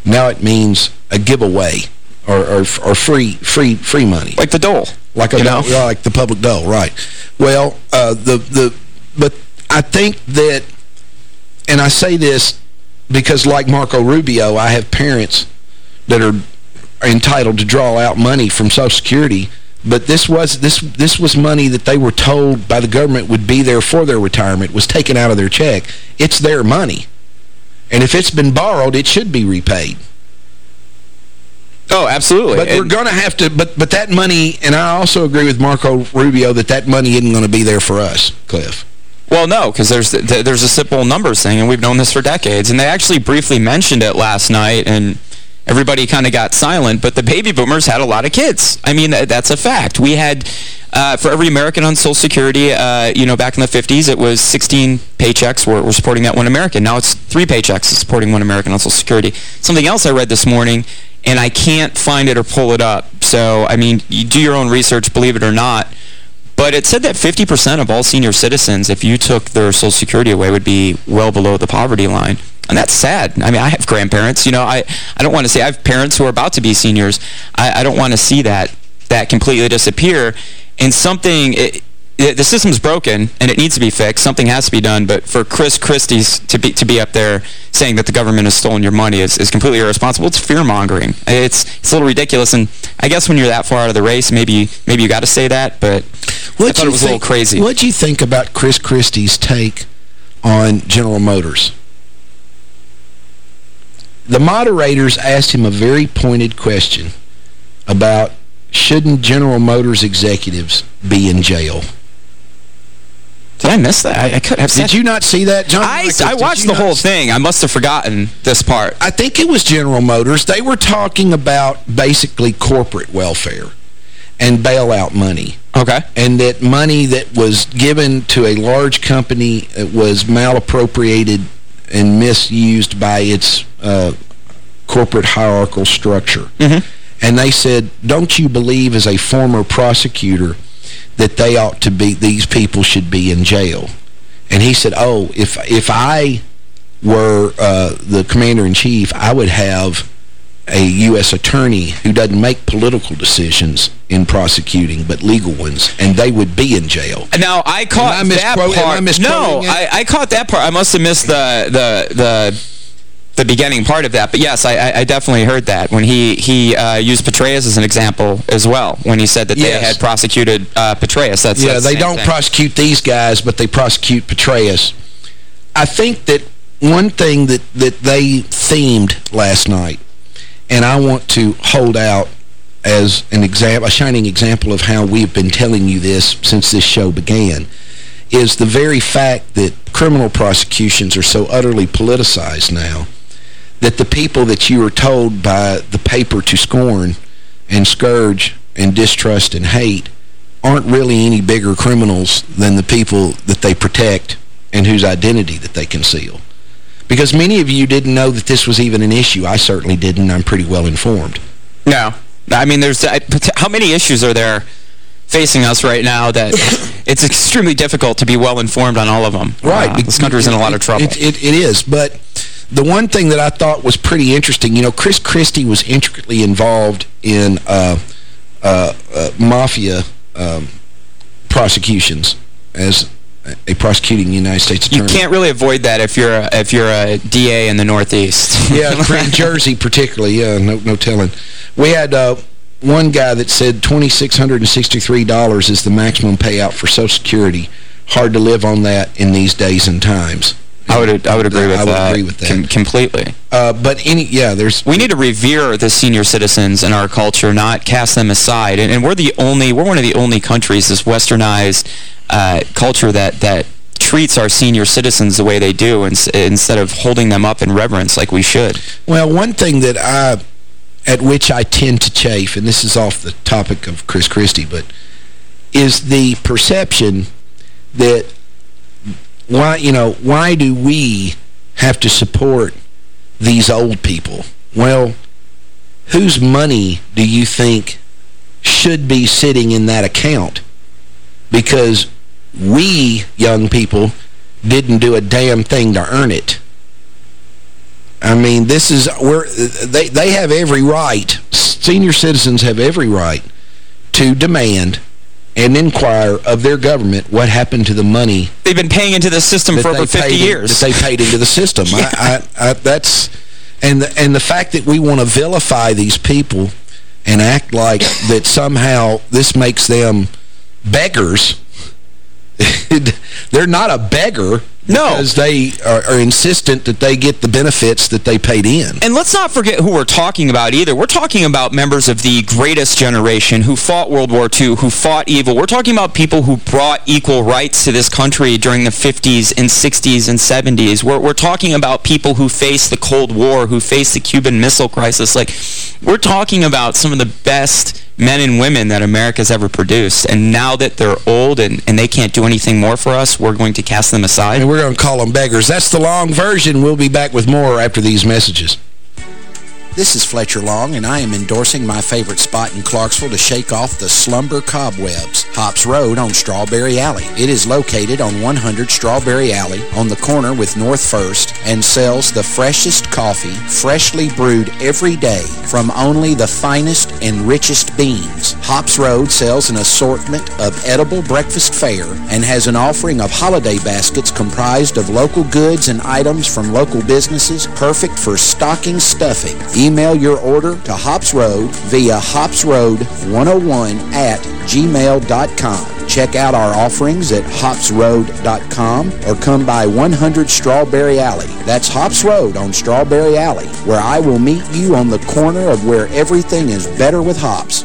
Now it means a giveaway or, or, or free free free money. like the dole. Like a You know? like the public dole, right. Well, uh, the the but I think that, and I say this because like Marco Rubio, I have parents that are entitled to draw out money from Social Security, but this was this this was money that they were told by the government would be there for their retirement, was taken out of their check. It's their money. And if it's been borrowed, it should be repaid. Oh, absolutely. But we're going to have to, but but that money, and I also agree with Marco Rubio that that money isn't going to be there for us, Cliff. Well, no, because there's th there's a simple numbers thing, and we've known this for decades. And they actually briefly mentioned it last night, and everybody kind of got silent. But the baby boomers had a lot of kids. I mean, that, that's a fact. We had, uh, for every American on Social Security, uh, you know, back in the 50s, it was 16 paychecks were, were supporting that one American. Now it's three paychecks supporting one American on Social Security. Something else I read this morning, and I can't find it or pull it up. So, I mean, you do your own research, believe it or not. But it said that 50% of all senior citizens, if you took their Social Security away, would be well below the poverty line. And that's sad. I mean, I have grandparents. You know, I, I don't want to say I have parents who are about to be seniors. I, I don't want to see that that completely disappear. And something, it, the system's broken and it needs to be fixed. Something has to be done. But for Chris Christie's to be to be up there saying that the government has stolen your money is, is completely irresponsible. It's fear-mongering. It's, it's a little ridiculous. And I guess when you're that far out of the race, maybe maybe you got to say that. But I thought it was a little crazy. What do you think about Chris Christie's take on General Motors? The moderators asked him a very pointed question about shouldn't General Motors executives be in jail? Did I miss that? I, I could have Did you not see that, John? I, Michaels? I watched the whole thing. I must have forgotten this part. I think it was General Motors. They were talking about basically corporate welfare and bailout money. Okay. and that money that was given to a large company uh, was malappropriated and misused by its uh, corporate hierarchical structure. And they said, don't you believe as a former prosecutor that they ought to be, these people should be in jail? And he said, oh, if, if I were uh, the commander-in-chief, I would have a U.S. attorney who doesn't make political decisions in prosecuting, but legal ones, and they would be in jail. Now, I caught I that misquote- am I part. no. I, I caught that part. I must have missed the the the the beginning part of that. But yes, I, I- I definitely heard that when he he uh, used Petraeus as an example as well. When he said that they Yes. had prosecuted uh, Petraeus. That's Yeah, that's the they don't thing. prosecute these guys, but they prosecute Petraeus. I think that one thing that, that they themed last night, and I want to hold out as an example, a shining example of how we've been telling you this since this show began, is the very fact that criminal prosecutions are so utterly politicized now that the people that you are told by the paper to scorn and scourge and distrust and hate aren't really any bigger criminals than the people that they protect and whose identity that they conceal. Because many of you didn't know that this was even an issue. I certainly didn't. I'm pretty well informed. No. I mean, there's how many issues are there facing us right now that it's extremely difficult to be well informed on all of them. Right. Uh, this country's in a lot of trouble. It, it, it is, but the one thing that I thought was pretty interesting, you know, Chris Christie was intricately involved in uh, uh, uh, mafia um, prosecutions as a prosecuting United States attorney. You can't really avoid that if you're a, if you're a DA in the Northeast. yeah, in Jersey particularly. Yeah, no no telling. We had uh, one guy that said $2,663 is the maximum payout for Social Security. Hard to live on that in these days and times. I would I would agree with I that. would agree with that. Com completely. Uh, but any yeah, there's we need to revere the senior citizens in our culture, not cast them aside. And, and we're the only we're one of the only countries this westernized uh, culture that that treats our senior citizens the way they do instead of holding them up in reverence like we should. Well, one thing that I at which I tend to chafe, and this is off the topic of Chris Christie, but is the perception that why, you know, why do we have to support these old people? Well, whose money do you think should be sitting in that account? Because we, young people, didn't do a damn thing to earn it. I mean, this is where they they have every right. Senior citizens have every right to demand and inquire of their government what happened to the money. They've been paying into the system for over 50 years. that they paid into the system. yeah. I, I, I, that's and the, and the fact that we want to vilify these people and act like that somehow this makes them beggars. They're not a beggar. No. Because they are, are, insistent that they get the benefits that they paid in. And let's not forget who we're talking about either. We're talking about members of the greatest generation who fought World War II, who fought evil. We're talking about people who brought equal rights to this country during the 50s and 60s and 70s. We're, we're talking about people who faced the Cold War, who faced the Cuban Missile Crisis. Like, we're talking about some of the best men and women that America's ever produced. And now that they're old and, and they can't do anything more for us, we're going to cast them aside. And we're going to call them beggars. That's the long version. We'll be back with more after these messages. This is Fletcher Long, and I am endorsing my favorite spot in Clarksville to shake off the slumber cobwebs, Hops Road on Strawberry Alley. It is located on 100 Strawberry Alley on the corner with North First and sells the freshest coffee, freshly brewed every day from only the finest and richest beans. Hops Road sells an assortment of edible breakfast fare and has an offering of holiday baskets comprised of local goods and items from local businesses, perfect for stocking stuffing. Email your order to Hops Road via hopsroad101 at gmail.com. Check out our offerings at hopsroad.com or come by 100 Strawberry Alley. That's Hops Road on Strawberry Alley, where I will meet you on the corner of where everything is better with hops.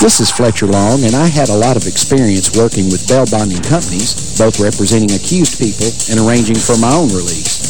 This is Fletcher Long, and I had a lot of experience working with bail bonding companies, both representing accused people and arranging for my own release.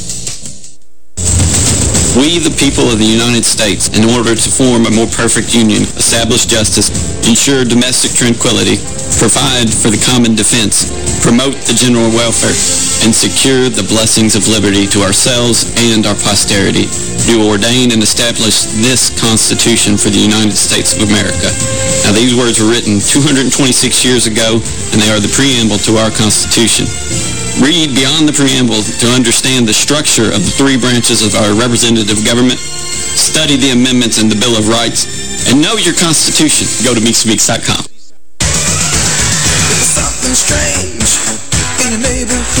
We, the people of the United States, in order to form a more perfect union, establish justice, ensure domestic tranquility, provide for the common defense, promote the general welfare, and secure the blessings of liberty to ourselves and our posterity. Do ordain and establish this Constitution for the United States of America. Now, these words were written 226 years ago, and they are the preamble to our Constitution. Read beyond the preamble to understand the structure of the three branches of our representative government. Study the amendments in the Bill of Rights, and know your Constitution. Go to meekspeaks.com. Something strange in neighborhood.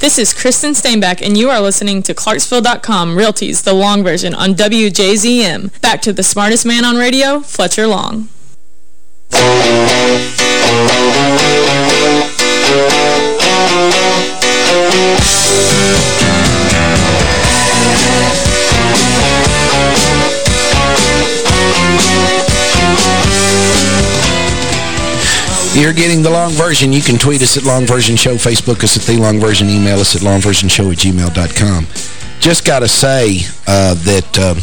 This is Kristen Steinbeck, and you are listening to Clarksville.com Realties, the long version on WJZM. Back to the smartest man on radio, Fletcher Long. You're getting the long version. You can tweet us at Long Version Show, Facebook us at The Long Version, email us at longversionshow at gmail.com. Just got to say uh, that uh,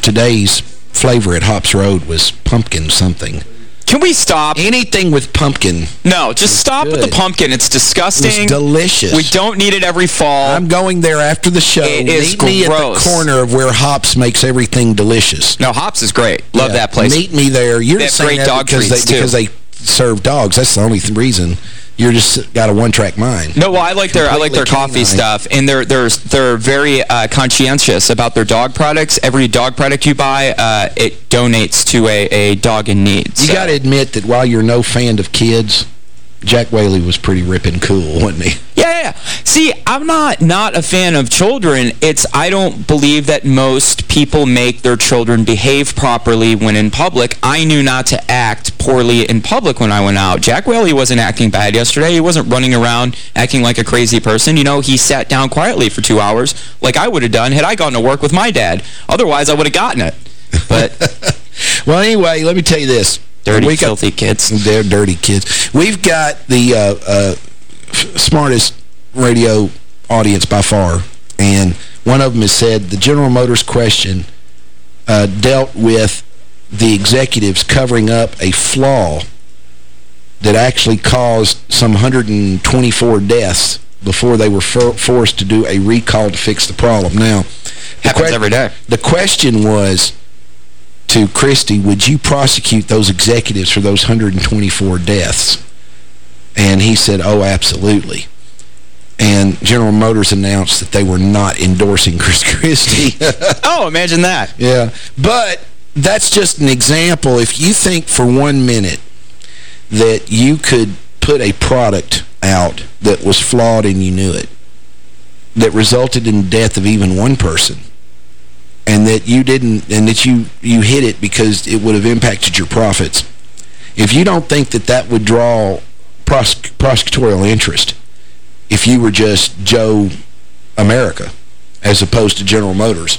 today's flavor at Hops Road was pumpkin something. Can we stop? Anything with pumpkin. No, just stop with the pumpkin. It's disgusting. It's delicious. We don't need it every fall. I'm going there after the show. It is Meet me at the corner of where Hops makes everything delicious. No, Hops is great. Love Yeah. that place. Meet me there. You're saying great that dog because treats, they, because they serve dogs. That's the only th reason. You're just got a one-track mind. No, well, I like their I like their coffee canine. stuff, and they're they're they're very uh, conscientious about their dog products. Every dog product you buy, uh, it donates to a, a dog in need. You So- got to admit that while you're no fan of kids, Jack Whaley was pretty ripping cool, wasn't he? Yeah, yeah. See, I'm not not a fan of children. It's I don't believe that most people make their children behave properly when in public. I knew not to act poorly in public when I went out. Jack Whaley wasn't acting bad yesterday. He wasn't running around acting like a crazy person. You know, he sat down quietly for two hours like I would have done had I gone to work with my dad. Otherwise, I would have gotten it. But Well, anyway, let me tell you this. Dirty, We got- filthy kids. They're dirty kids. We've got the uh, uh, smartest radio audience by far, and one of them has said the General Motors question uh, dealt with the executives covering up a flaw that actually caused some 124 deaths before they were for forced to do a recall to fix the problem. Now, the Happens every day. The question was to Christie, would you prosecute those executives for those 124 deaths? And he said, oh, absolutely. And General Motors announced that they were not endorsing Chris Christie. Oh, imagine that. yeah. But that's just an example. If you think for one minute that you could put a product out that was flawed and you knew it, that resulted in the death of even one person, and that you didn't, and that you, you hit it because it would have impacted your profits, if you don't think that that would draw pros prosecutorial interest, if you were just Joe America as opposed to General Motors,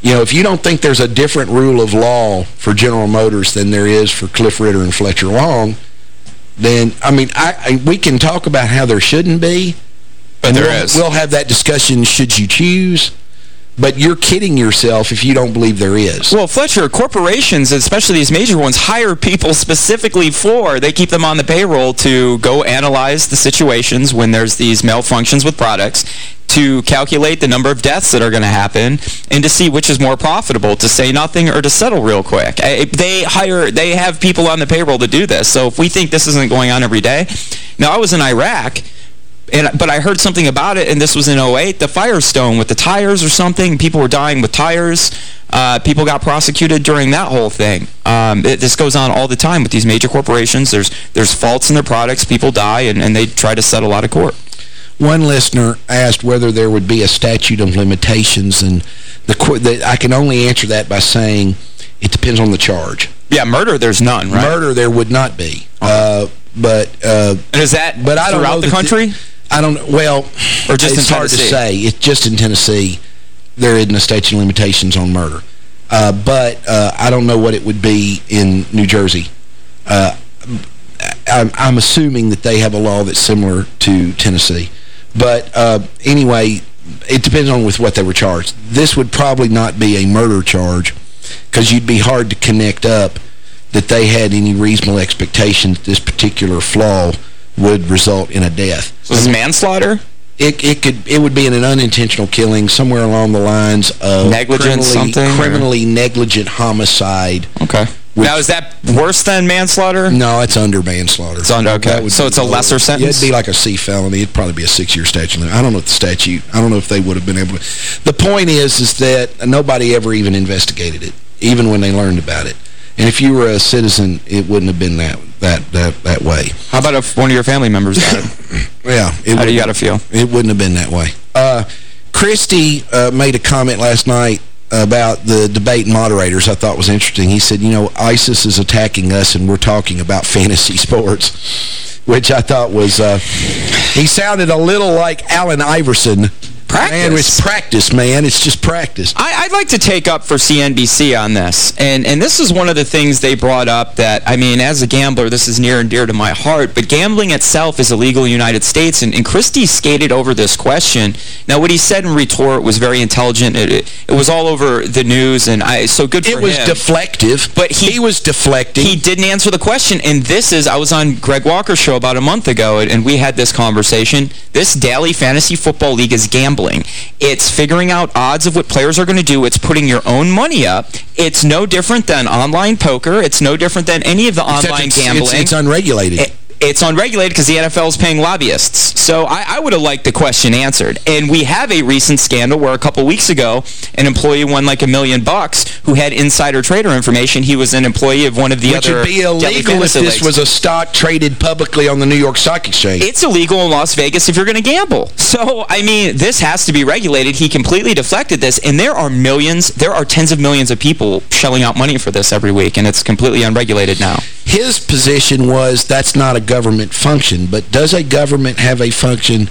you know, if you don't think there's a different rule of law for General Motors than there is for Cliff Ritter and Fletcher Long, then, I mean, I, I we can talk about how there shouldn't be. But and there we'll, is. We'll have that discussion should you choose. But you're kidding yourself if you don't believe there is. Well, Fletcher, corporations, especially these major ones, hire people specifically for, they keep them on the payroll to go analyze the situations when there's these malfunctions with products, to calculate the number of deaths that are going to happen, and to see which is more profitable, to say nothing or to settle real quick. They hire, they have people on the payroll to do this. So if we think this isn't going on every day, now I was in Iraq, and but I heard something about it, and this was in 08, the Firestone with the tires or something. People were dying with tires. Uh, people got prosecuted during that whole thing. Um, it, this goes on all the time with these major corporations. There's there's faults in their products. People die, and, and they try to settle out of court. One listener asked whether there would be a statute of limitations, and the, the I can only answer that by saying it depends on the charge. Yeah, murder, there's none, right? Murder, there would not be. Uh, but uh, is that but I don't throughout know the country? I don't well, or just it's in hard to say. It's just in Tennessee. There isn't a statute of limitations on murder. Uh, but uh, I don't know what it would be in New Jersey. Uh, I'm, I'm, assuming that they have a law that's similar to Tennessee. But uh, anyway, it depends on with what they were charged. This would probably not be a murder charge because you'd be hard to connect up that they had any reasonable expectation that this particular flaw would result in a death. This is manslaughter? It, it could it would be in an unintentional killing somewhere along the lines of negligent criminally, something criminally negligent homicide. Okay. now is that worse than manslaughter? No, it's under manslaughter. It's under okay. So it's a lesser sentence. Yeah, it'd be like a C felony. It'd probably be a six-year statute. I don't know if the statute. I don't know if they would have been able to. The point is, is that nobody ever even investigated it, even when they learned about it. And if you were a citizen, it wouldn't have been that that that that way. How about if one of your family members died? yeah. How do you got to feel? It wouldn't have been that way. Uh, Christie uh, made a comment last night about the debate moderators I thought was interesting. He said, you know, ISIS is attacking us and we're talking about fantasy sports, which I thought was, uh, he sounded a little like Allen Iverson Practice. Man, it's practice, man. It's just practice. I, would like to take up for CNBC on this. And, and this is one of the things they brought up that, I mean, as a gambler, this is near and dear to my heart. But gambling itself is illegal in the United States. And, and Christie skated over this question. Now, what he said in retort was very intelligent. It, it, it was all over the news. And I so good for him. It was him. deflective. But he, he was deflecting. He didn't answer the question. And this is, I was on Greg Walker's show about a month ago, and, and we had this conversation. This daily fantasy football league is gambling. It's figuring out odds of what players are going to do. It's putting your own money up. It's no different than online poker. It's no different than any of the Except online it's, gambling. It's, it's unregulated. It, it's unregulated because the NFL is paying lobbyists. So I, I would have liked the question answered. And we have a recent scandal where a couple weeks ago, an employee won like a million bucks who had insider trader information. He was an employee of one of the Which other would be illegal if this was a stock traded publicly on the New York Stock Exchange. It's illegal in Las Vegas if you're going to gamble. So, I mean, this has to be regulated. He completely deflected this, and there are millions, there are tens of millions of people shelling out money for this every week, and it's completely unregulated now. His position was that's not a government function, but does a government have a function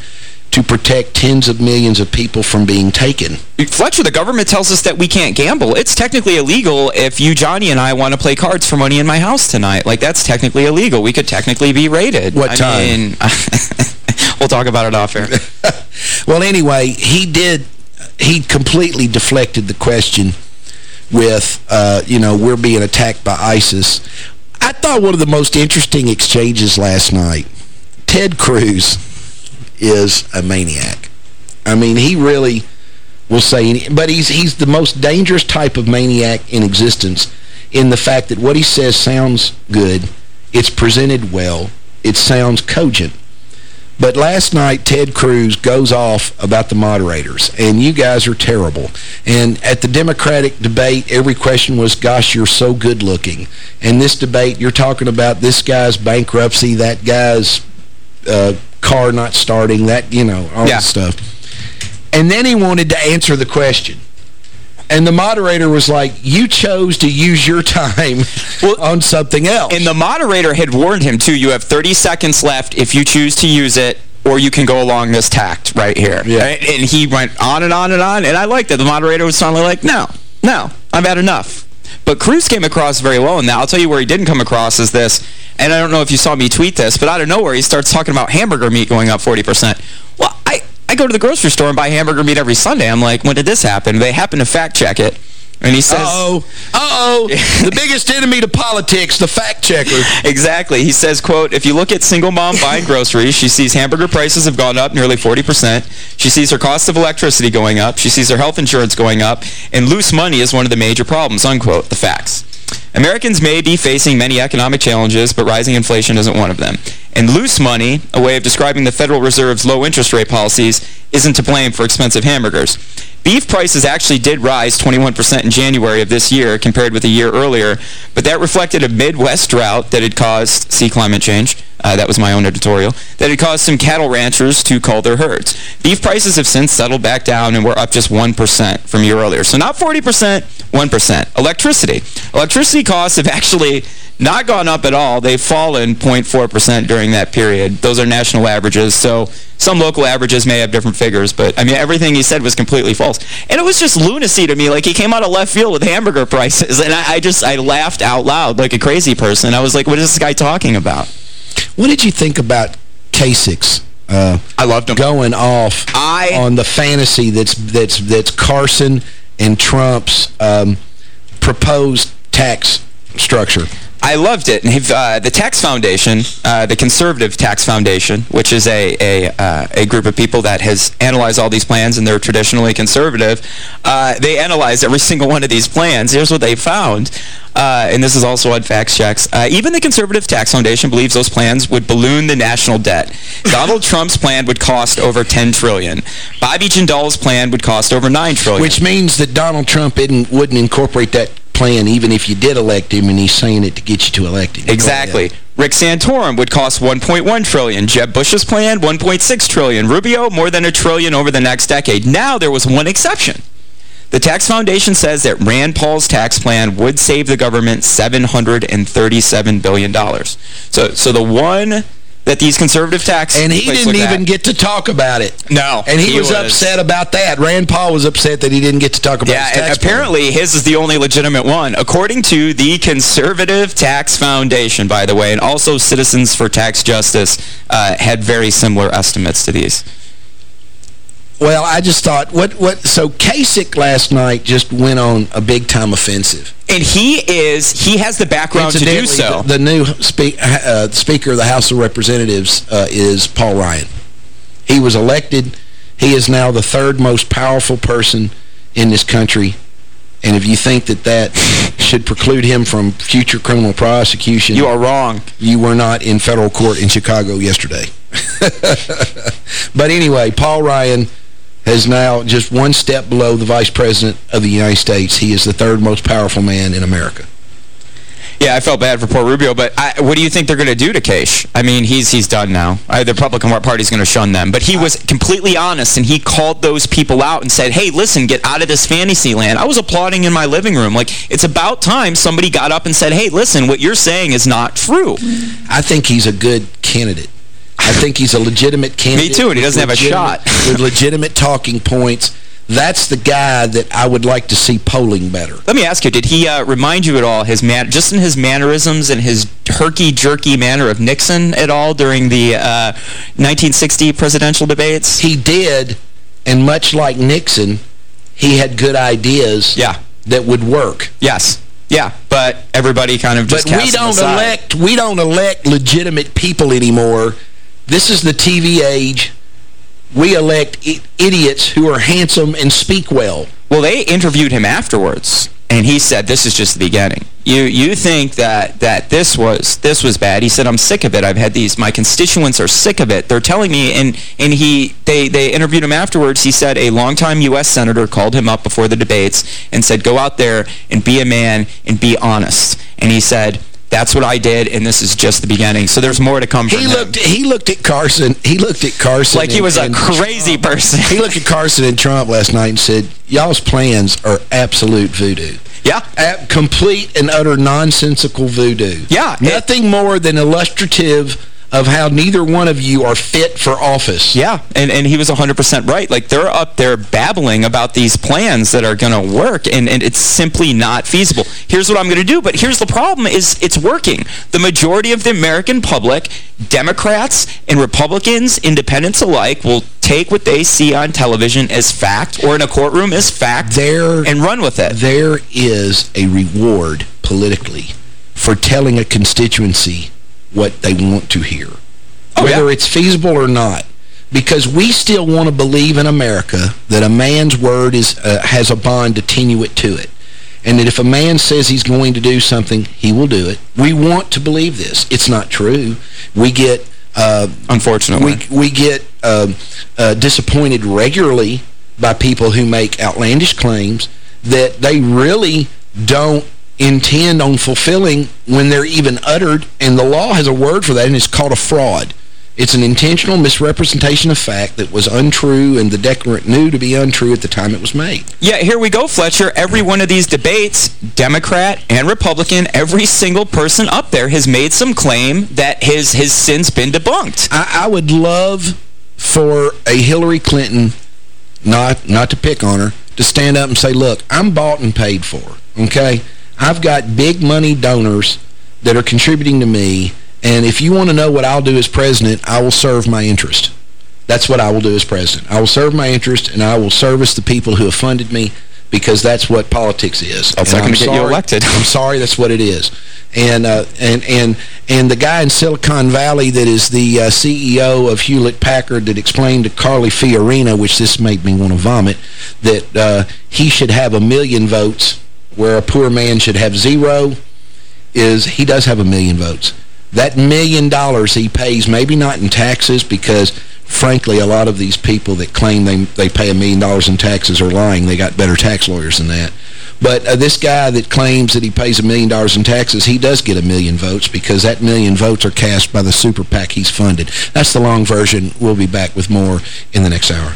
to protect tens of millions of people from being taken? Fletcher, the government tells us that we can't gamble. It's technically illegal if you, Johnny, and I want to play cards for money in my house tonight. Like, that's technically illegal. We could technically be raided. What I time? Mean, we'll talk about it off air. well, anyway, he did, he completely deflected the question with, uh, you know, we're being attacked by ISIS. I thought one of the most interesting exchanges last night, Ted Cruz is a maniac. I mean, he really will say, but he's he's the most dangerous type of maniac in existence in the fact that what he says sounds good, it's presented well, it sounds cogent. But last night, Ted Cruz goes off about the moderators, and you guys are terrible. And at the Democratic debate, every question was, gosh, you're so good-looking. And this debate, you're talking about this guy's bankruptcy, that guy's uh, car not starting, that, you know, all Yeah. this stuff. And then he wanted to answer the question. And the moderator was like, you chose to use your time on something else. And the moderator had warned him, too, you have 30 seconds left if you choose to use it, or you can go along this tact right here. Yeah. Right? And he went on and on and on, and I liked that. The moderator was finally like, no, no, I've had enough. But Cruz came across very well in that. I'll tell you where he didn't come across is this, and I don't know if you saw me tweet this, but out of nowhere he starts talking about hamburger meat going up 40%. Well, I, I go to the grocery store and buy hamburger meat every Sunday. I'm like, when did this happen? They happen to fact check it. And he says... Uh-oh. Uh-oh. the biggest enemy to politics, the fact checker. Exactly. He says, quote, if you look at single mom buying groceries, she sees hamburger prices have gone up nearly 40%. She sees her cost of electricity going up. She sees her health insurance going up. And loose money is one of the major problems, unquote, the facts. Americans may be facing many economic challenges, but rising inflation isn't one of them. And loose money, a way of describing the Federal Reserve's low interest rate policies, isn't to blame for expensive hamburgers. Beef prices actually did rise 21% in January of this year compared with a year earlier, but that reflected a Midwest drought that had caused, sea climate change, uh, that was my own editorial, that had caused some cattle ranchers to cull their herds. Beef prices have since settled back down and were up just 1% from a year earlier. So not 40%, 1%. Electricity. Electricity costs have actually not gone up at all. They've fallen 0.4% during that period. Those are national averages, so some local averages may have different figures, but, I mean, everything he said was completely false. And it was just lunacy to me. Like, he came out of left field with hamburger prices, and I, I just, I laughed out loud like a crazy person. I was like, what is this guy talking about? What did you think about Kasich? Uh, I loved him. Going off I, on the fantasy that's that's that's Carson and Trump's um, proposed tax structure. I loved it. And uh, the Tax Foundation, uh, the Conservative Tax Foundation, which is a a, uh, a, group of people that has analyzed all these plans, and they're traditionally conservative, uh, they analyzed every single one of these plans. Here's what they found, uh, and this is also on fact checks. Uh, even the Conservative Tax Foundation believes those plans would balloon the national debt. Donald Trump's plan would cost over 10 trillion. Bobby Jindal's plan would cost over 9 trillion. Which means that Donald Trump wouldn't incorporate that plan even if you did elect him, and he's saying it to get you to elect him. Exactly. Rick Santorum would cost 1.1 trillion. Jeb Bush's plan, 1.6 trillion. Rubio, more than a trillion over the next decade. Now there was one exception. The Tax Foundation says that Rand Paul's tax plan would save the government $737 billion. So, so the one that these conservative tax And he didn't even at. get to talk about it. No. And he, he was, was, upset about that. Rand Paul was upset that he didn't get to talk about yeah, his apparently plan. his is the only legitimate one. According to the Conservative Tax Foundation, by the way, and also Citizens for Tax Justice uh, had very similar estimates to these. Well, I just thought, what, what, so Kasich last night just went on a big-time offensive. And he is, he has the background to do so. The, the new spe uh, Speaker of the House of Representatives uh, is Paul Ryan. He was elected. He is now the third most powerful person in this country. And if you think that that should preclude him from future criminal prosecution... You are wrong. You were not in federal court in Chicago yesterday. but anyway, Paul Ryan is now just one step below the Vice President of the United States. He is the third most powerful man in America. Yeah, I felt bad for poor Rubio, but I, what do you think they're going to do to Case? I mean, he's he's done now. I, the Republican Party is going to shun them. But he was completely honest, and he called those people out and said, hey, listen, get out of this fantasy land. I was applauding in my living room. Like, it's about time somebody got up and said, hey, listen, what you're saying is not true. I think he's a good candidate. I think he's a legitimate candidate. Me too, and he doesn't have a shot. with legitimate talking points. That's the guy that I would like to see polling better. Let me ask you, did he uh, remind you at all, his man just in his mannerisms and his herky-jerky manner of Nixon at all during the uh, 1960 presidential debates? He did, and much like Nixon, he had good ideas yeah. that would work. Yes. Yeah, but everybody kind of just But we don't elect we don't elect legitimate people anymore this is the TV age. We elect idiots who are handsome and speak well. Well, they interviewed him afterwards, and he said, this is just the beginning. You you think that that this was this was bad. He said, I'm sick of it. I've had these, my constituents are sick of it. They're telling me, and, and he they, they interviewed him afterwards. He said a longtime U.S. senator called him up before the debates and said, go out there and be a man and be honest. And he said, that's what I did, and this is just the beginning. So there's more to come he looked, him. He looked at Carson. He looked at Carson. Like he was a crazy Trump. person. he looked at Carson and Trump last night and said, y'all's plans are absolute voodoo. Yeah. At complete and utter nonsensical voodoo. Yeah. Nothing it, more than illustrative of how neither one of you are fit for office. Yeah, and, and he was 100% right. Like, they're up there babbling about these plans that are going to work, and, and it's simply not feasible. Here's what I'm going to do, but here's the problem is it's working. The majority of the American public, Democrats and Republicans, independents alike, will take what they see on television as fact or in a courtroom as fact there, and run with it. There is a reward politically for telling a constituency what they want to hear. Oh, whether yeah. it's feasible or not. Because we still want to believe in America that a man's word is uh, has a bond attenuate to it. and that if a man says he's going to do something, he will do it. We want to believe this. It's not true. We get... Uh, Unfortunately. We, we get uh, uh, disappointed regularly by people who make outlandish claims that they really don't intend on fulfilling when they're even uttered, and the law has a word for that, and it's called a fraud. It's an intentional misrepresentation of fact that was untrue and the declarant knew to be untrue at the time it was made. Yeah, here we go, Fletcher. Every one of these debates, Democrat and Republican, every single person up there has made some claim that his, his sin's been debunked. I, I would love for a Hillary Clinton, not, not to pick on her, to stand up and say, look, I'm bought and paid for, okay? I've got big money donors that are contributing to me, and if you want to know what I'll do as president, I will serve my interest. That's what I will do as president. I will serve my interest, and I will service the people who have funded me because that's what politics is. That's not going to get you elected. I'm sorry, that's what it is. And uh, and and and the guy in Silicon Valley that is the uh, CEO of Hewlett-Packard that explained to Carly Fiorina, which this made me want to vomit, that uh, he should have a million votes where a poor man should have zero, is he does have a million votes. That million dollars he pays, maybe not in taxes, because frankly, a lot of these people that claim they, they pay a million dollars in taxes are lying. They got better tax lawyers than that. But uh, this guy that claims that he pays a million dollars in taxes, he does get a million votes because that million votes are cast by the super PAC he's funded. That's the long version. We'll be back with more in the next hour.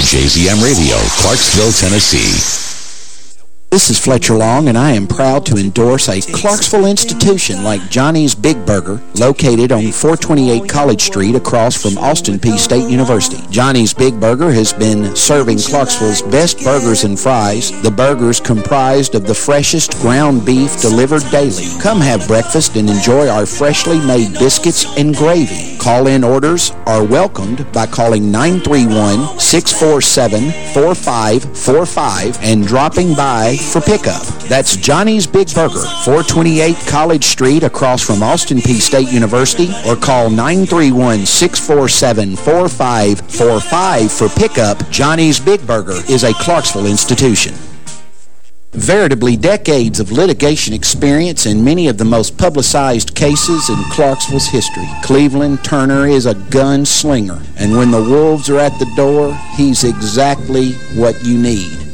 WJZM Radio, Clarksville, Tennessee. This is Fletcher Long, and I am proud to endorse a Clarksville institution like Johnny's Big Burger, located on 428 College Street across from Austin Peay State University. Johnny's Big Burger has been serving Clarksville's best burgers and fries. The burgers comprised of the freshest ground beef delivered daily. Come have breakfast and enjoy our freshly made biscuits and gravy. Call-in orders are welcomed by calling 931-647-4545 and dropping by for pickup. That's Johnny's Big Burger, 428 College Street across from Austin Peay State University or call 931-647-4545 for pickup. Johnny's Big Burger is a Clarksville institution. Veritably decades of litigation experience in many of the most publicized cases in Clarksville's history. Cleveland Turner is a gunslinger, and when the wolves are at the door, he's exactly what you need.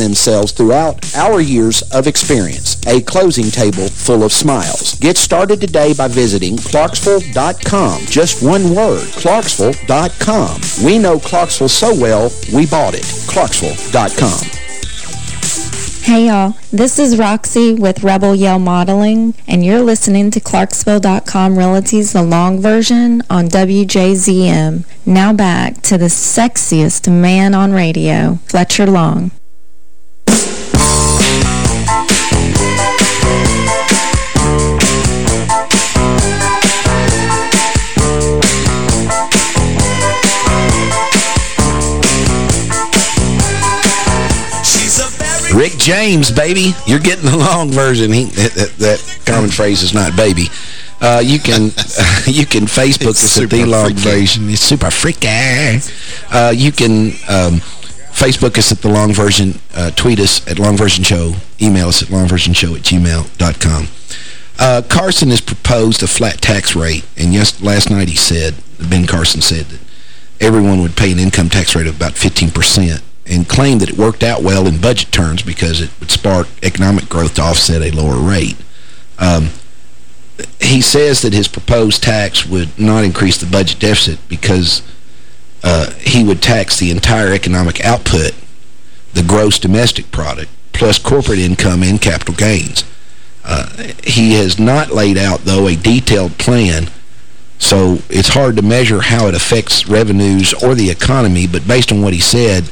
themselves throughout our years of experience. A closing table full of smiles. Get started today by visiting Clarksville.com. Just one word, Clarksville.com. We know Clarksville so well, we bought it. Clarksville.com. Hey y'all, this is Roxy with Rebel Yell Modeling, and you're listening to Clarksville.com Realty's The Long Version on WJZM. Now back to the sexiest man on radio, Fletcher Long. James, baby. You're getting the long version. He, that, that, common phrase is not baby. Uh, you can you can Facebook us at the long freaky. version. It's super freaky. Uh, you can um, Facebook us at the long version. Uh, tweet us at long version show. Email us at longversionshow at gmail.com. Uh, Carson has proposed a flat tax rate, and yes, last night he said, Ben Carson said that everyone would pay an income tax rate of about 15 percent and claimed that it worked out well in budget terms because it would spark economic growth to offset a lower rate. Um, he says that his proposed tax would not increase the budget deficit because uh, he would tax the entire economic output, the gross domestic product, plus corporate income and capital gains. Uh, he has not laid out, though, a detailed plan, so it's hard to measure how it affects revenues or the economy, but based on what he said,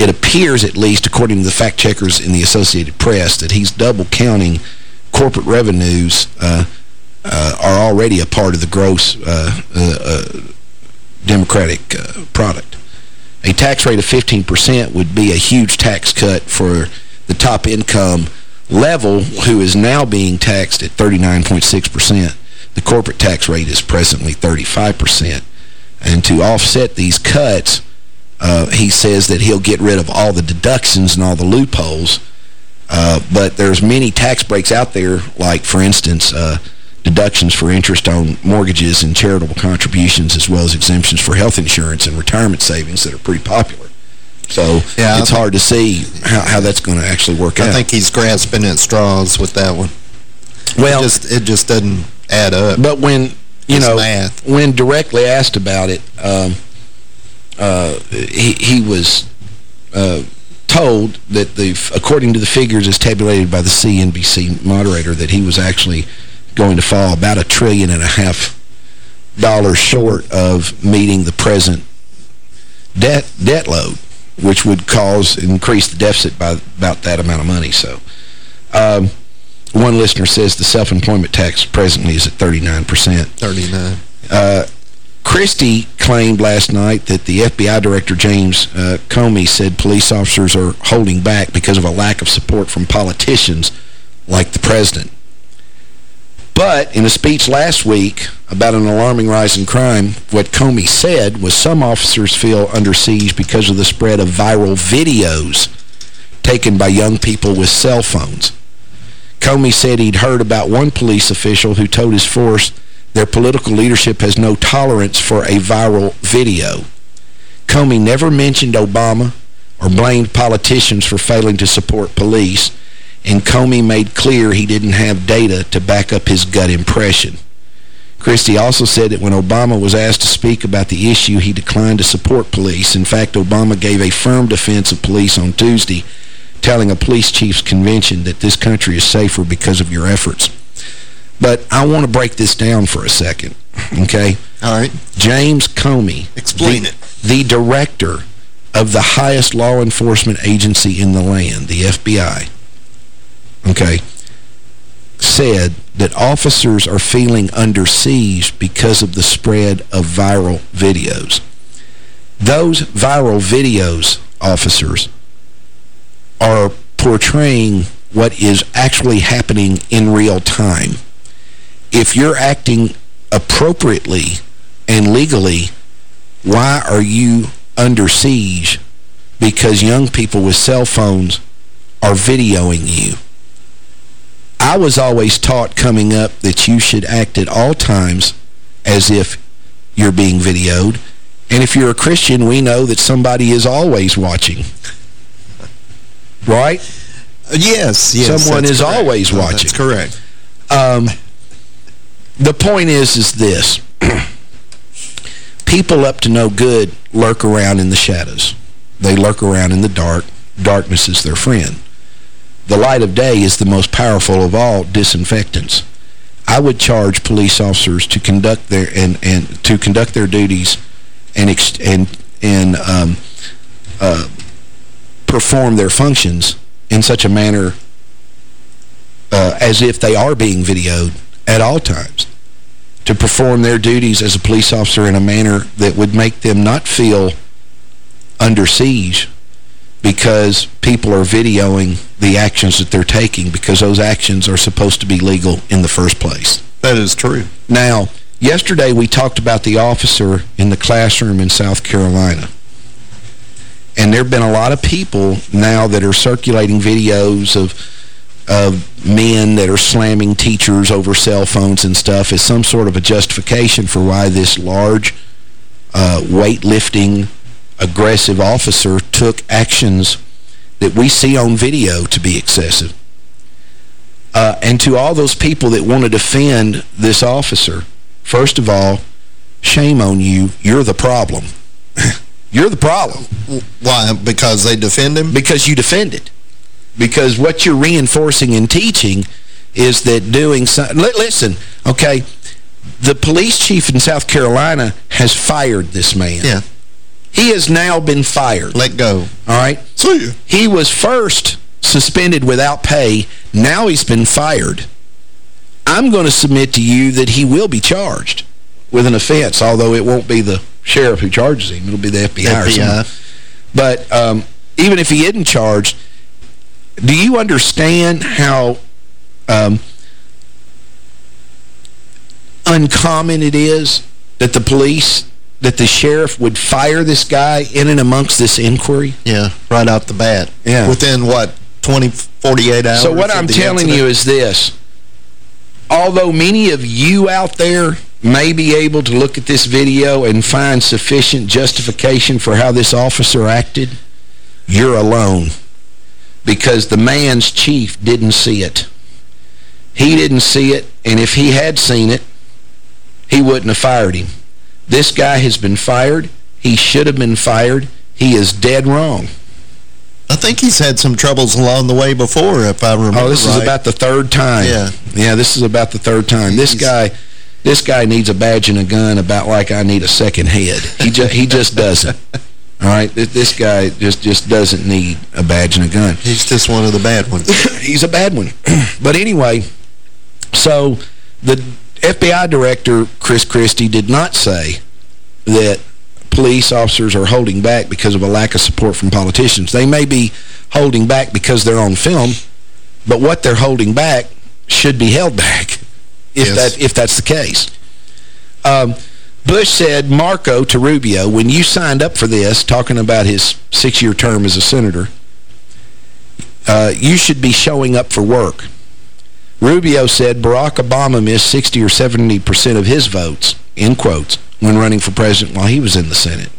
it appears, at least, according to the fact checkers in the Associated Press, that he's double counting corporate revenues uh, uh, are already a part of the gross uh, uh, uh democratic product. A tax rate of 15% would be a huge tax cut for the top income level, who is now being taxed at 39.6%. The corporate tax rate is presently 35%. And to offset these cuts, uh, he says that he'll get rid of all the deductions and all the loopholes. Uh, but there's many tax breaks out there, like, for instance, uh, deductions for interest on mortgages and charitable contributions, as well as exemptions for health insurance and retirement savings that are pretty popular. So yeah, it's hard to see how, how that's going to actually work I out. I think he's grasping at straws with that one. Well, it just, it just doesn't add up. But when, you know, math. when directly asked about it, um, uh, he, he was uh, told that the according to the figures as tabulated by the CNBC moderator that he was actually going to fall about a trillion and a half dollars short of meeting the present debt debt load, which would cause increase the deficit by about that amount of money. So, um, one listener says the self-employment tax presently is at 39%. 39. Uh, Christie claimed last night that the FBI Director James uh, Comey said police officers are holding back because of a lack of support from politicians like the president. But in a speech last week about an alarming rise in crime, what Comey said was some officers feel under siege because of the spread of viral videos taken by young people with cell phones. Comey said he'd heard about one police official who told his force their political leadership has no tolerance for a viral video. Comey never mentioned Obama or blamed politicians for failing to support police, and Comey made clear he didn't have data to back up his gut impression. Christie also said that when Obama was asked to speak about the issue, he declined to support police. In fact, Obama gave a firm defense of police on Tuesday, telling a police chief's convention that this country is safer because of your efforts. But I want to break this down for a second, okay? All right. James Comey. Explain the, it. The director of the highest law enforcement agency in the land, the FBI, okay, said that officers are feeling under siege because of the spread of viral videos. Those viral videos, officers, are portraying what is actually happening in real time if you're acting appropriately and legally, why are you under siege because young people with cell phones are videoing you? I was always taught coming up that you should act at all times as if you're being videoed. And if you're a Christian, we know that somebody is always watching. Right? Uh, yes, yes. Someone is correct. always No, watching. That's correct. Um, the point is, is this. People up to no good lurk around in the shadows. They lurk around in the dark. Darkness is their friend. The light of day is the most powerful of all disinfectants. I would charge police officers to conduct their and and to conduct their duties and and and um, uh, perform their functions in such a manner uh, as if they are being videoed at all times. To perform their duties as a police officer in a manner that would make them not feel under siege because people are videoing the actions that they're taking because those actions are supposed to be legal in the first place. That is true. Now, yesterday we talked about the officer in the classroom in South Carolina. And there have been a lot of people now that are circulating videos of of men that are slamming teachers over cell phones and stuff as some sort of a justification for why this large uh, weightlifting aggressive officer took actions that we see on video to be excessive. Uh, and to all those people that want to defend this officer, first of all, shame on you. You're the problem. You're the problem. Why? Because they defend him? Because you defend it. Because what you're reinforcing and teaching is that doing something... Listen, okay, the police chief in South Carolina has fired this man. Yeah. He has now been fired. Let go. All right? See you. He was first suspended without pay. Now he's been fired. I'm going to submit to you that he will be charged with an offense, although it won't be the sheriff who charges him. It'll be the FBI, or FBI. something. But um, even if he isn't charged, do you understand how um, uncommon it is that the police, that the sheriff would fire this guy in and amongst this inquiry? Yeah, right out the bat. Yeah. Within, what, 20, 48 hours So what I'm telling incident? you is this. Although many of you out there may be able to look at this video and find sufficient justification for how this officer acted, you're alone. Because the man's chief didn't see it. He didn't see it, and if he had seen it, he wouldn't have fired him. This guy has been fired. He should have been fired. He is dead wrong. I think he's had some troubles along the way before, if I remember Oh, this is about the third time. Yeah. Yeah, this is about the third time. This guy this guy needs a badge and a gun about like I need a second head. He just he just doesn't. All right, this, this guy just just doesn't need a badge and a gun. He's just one of the bad ones. He's a bad one. but anyway, so the FBI director, Chris Christie, did not say that police officers are holding back because of a lack of support from politicians. They may be holding back because they're on film, but what they're holding back should be held back if Yes. that if that's the case. Um, Bush said, Marco to Rubio, when you signed up for this, talking about his six-year term as a senator, uh, you should be showing up for work. Rubio said Barack Obama missed 60 or 70 percent of his votes, in quotes, when running for president while he was in the Senate.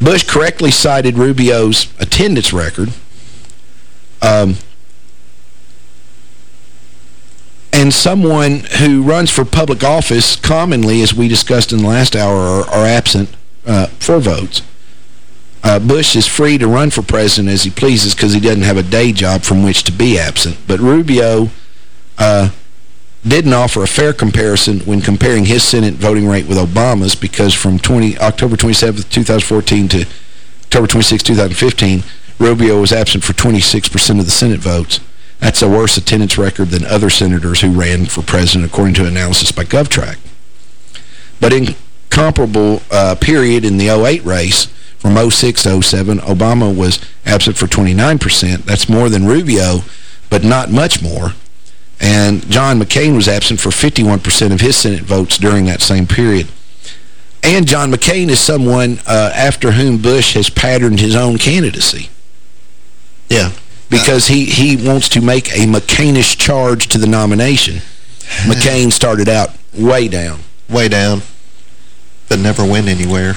Bush correctly cited Rubio's attendance record. Um, and someone who runs for public office commonly, as we discussed in the last hour, are, are absent uh, for votes. Uh, Bush is free to run for president as he pleases because he doesn't have a day job from which to be absent. But Rubio uh, didn't offer a fair comparison when comparing his Senate voting rate with Obama's because from 20, October 27, 2014 to October 26, 2015, Rubio was absent for 26% of the Senate votes. That's a worse attendance record than other senators who ran for president, according to analysis by GovTrack. But in comparable uh, period in the 08 race, from 06 to 07, Obama was absent for 29%. That's more than Rubio, but not much more. And John McCain was absent for 51% of his Senate votes during that same period. And John McCain is someone uh, after whom Bush has patterned his own candidacy. Yeah. Because he, he wants to make a McCainish charge to the nomination. McCain started out way down. Way down. But never went anywhere.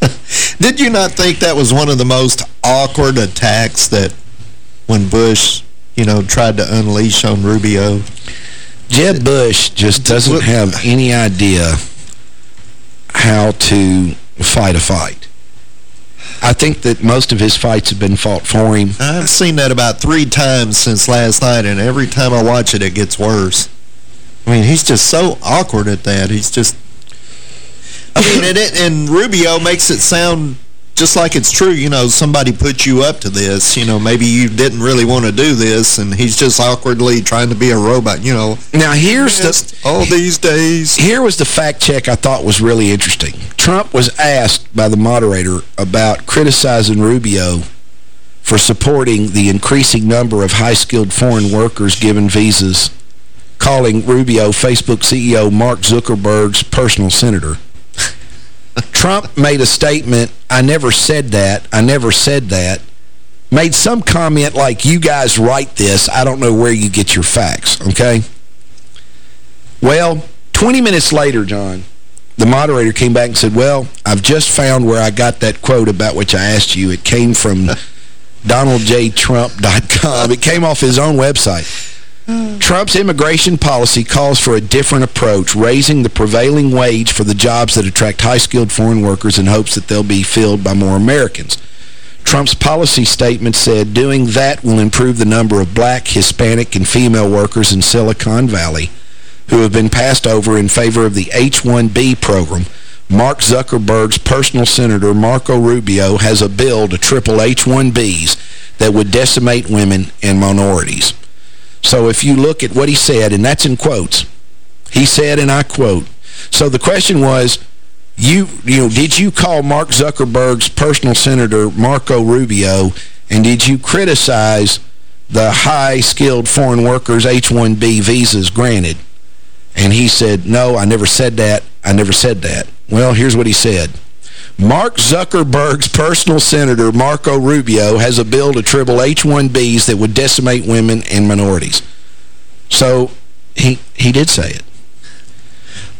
Did you not think that was one of the most awkward attacks that when Bush, you know, tried to unleash on Rubio? Jeb Bush just doesn't have any idea how to fight a fight. I think that most of his fights have been fought for him. I've seen that about three times since last night, and every time I watch it, it gets worse. I mean, he's just so awkward at that. He's just... I mean, and, it, and Rubio makes it sound just like it's true, you know, somebody put you up to this, you know, maybe you didn't really want to do this, and he's just awkwardly trying to be a robot, you know. Now, here's the... All these days. Here was the fact check I thought was really interesting. Trump was asked by the moderator about criticizing Rubio for supporting the increasing number of high-skilled foreign workers given visas, calling Rubio Facebook CEO Mark Zuckerberg's personal senator. Trump made a statement, I never said that, I never said that, made some comment like, you guys write this, I don't know where you get your facts, okay? Well, 20 minutes later, John, the moderator came back and said, well, I've just found where I got that quote about which I asked you. It came from DonaldJTrump.com. It came off his own website. Trump's immigration policy calls for a different approach, raising the prevailing wage for the jobs that attract high-skilled foreign workers in hopes that they'll be filled by more Americans. Trump's policy statement said doing that will improve the number of black, Hispanic, and female workers in Silicon Valley who have been passed over in favor of the H-1B program. Mark Zuckerberg's personal senator, Marco Rubio, has a bill to triple H-1Bs that would decimate women and minorities. So if you look at what he said, and that's in quotes, he said, and I quote, so the question was, you, you know, did you call Mark Zuckerberg's personal senator, Marco Rubio, and did you criticize the high-skilled foreign workers H-1B visas granted? And he said, no, I never said that. I never said that. Well, here's what he said. Mark Zuckerberg's personal senator, Marco Rubio, has a bill to triple H-1Bs that would decimate women and minorities. So he he did say it.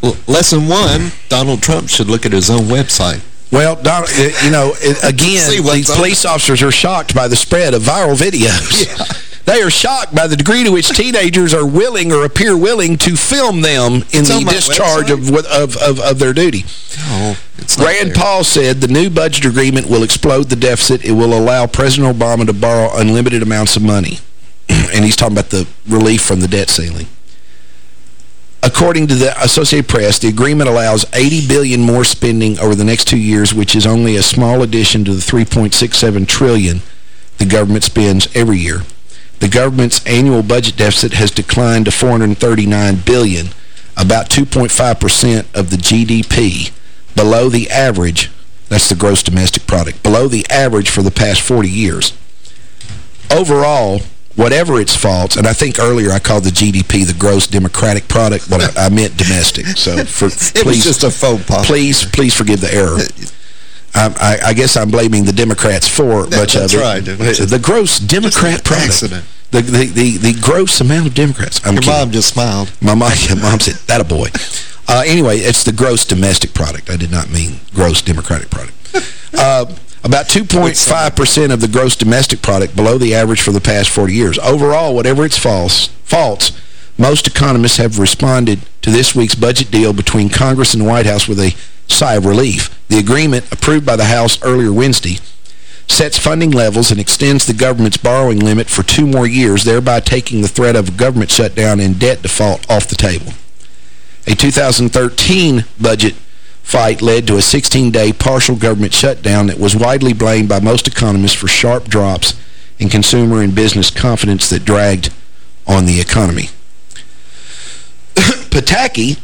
Well, lesson one, Donald Trump should look at his own website. Well, Donald, you know, again, these police officers are shocked by the spread of viral videos. Yeah. They are shocked by the degree to which teenagers are willing or appear willing to film them in it's the discharge of, of, of, of, their duty. Oh, Rand Paul said the new budget agreement will explode the deficit. It will allow President Obama to borrow unlimited amounts of money. and he's talking about the relief from the debt ceiling. According to the Associated Press, the agreement allows 80 billion more spending over the next two years, which is only a small addition to the 3.67 trillion the government spends every year. The government's annual budget deficit has declined to 439 billion, about 2.5% of the GDP, below the average, that's the gross domestic product, below the average for the past 40 years. Overall, whatever its faults, and I think earlier I called the GDP the gross democratic product, but I, I meant domestic. So for, it please, was just a faux pas. Please, please forgive the error. I, I, guess I'm blaming the Democrats for that, much of it. Right. The gross Democrat product. Accident. The, the, the, the gross amount of Democrats. I'm Your kidding. mom just smiled. My mom, mom said, that a boy. Uh, anyway, it's the gross domestic product. I did not mean gross Democratic product. Uh, about 2.5% of the gross domestic product below the average for the past 40 years. Overall, whatever its false, faults, most economists have responded to this week's budget deal between Congress and the White House with a sigh of relief. The agreement, approved by the House earlier Wednesday, sets funding levels and extends the government's borrowing limit for two more years, thereby taking the threat of a government shutdown and debt default off the table. A 2013 budget fight led to a 16-day partial government shutdown that was widely blamed by most economists for sharp drops in consumer and business confidence that dragged on the economy. Pataki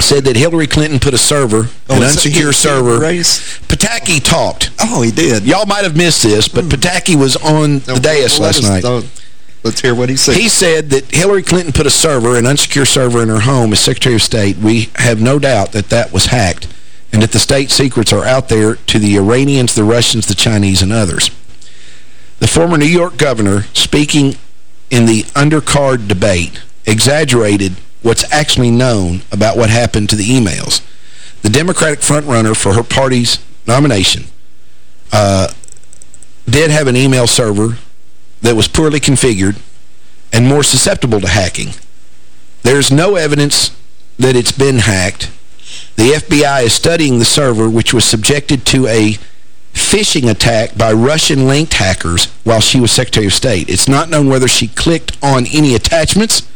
said that Hillary Clinton put a server, oh, an unsecure server. Race? Pataki talked. Oh, he did. Y'all might have missed this, but mm. Pataki was on the dais last night. Let's hear what he said. He said that Hillary Clinton put a server, an unsecure server in her home as Secretary of State. We have no doubt that that was hacked and that the state secrets are out there to the Iranians, the Russians, the Chinese, and others. The former New York governor, speaking in the undercard debate, exaggerated what's actually known about what happened to the emails. The Democratic frontrunner for her party's nomination uh, did have an email server that was poorly configured and more susceptible to hacking. There's no evidence that it's been hacked. The FBI is studying the server, which was subjected to a phishing attack by Russian-linked hackers while she was Secretary of State. It's not known whether she clicked on any attachments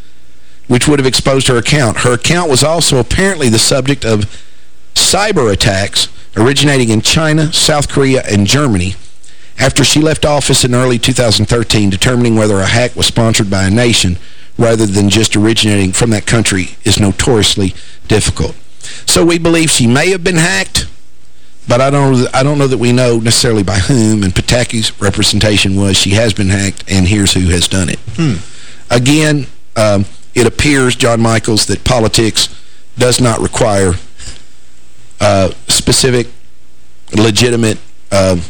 which would have exposed her account. Her account was also apparently the subject of cyber attacks originating in China, South Korea, and Germany after she left office in early 2013, determining whether a hack was sponsored by a nation rather than just originating from that country is notoriously difficult. So we believe she may have been hacked, but I don't I don't know that we know necessarily by whom, and Pataki's representation was she has been hacked, and here's who has done it. Hmm. Again, um, it appears, John Michaels, that politics does not require uh, specific, legitimate uh,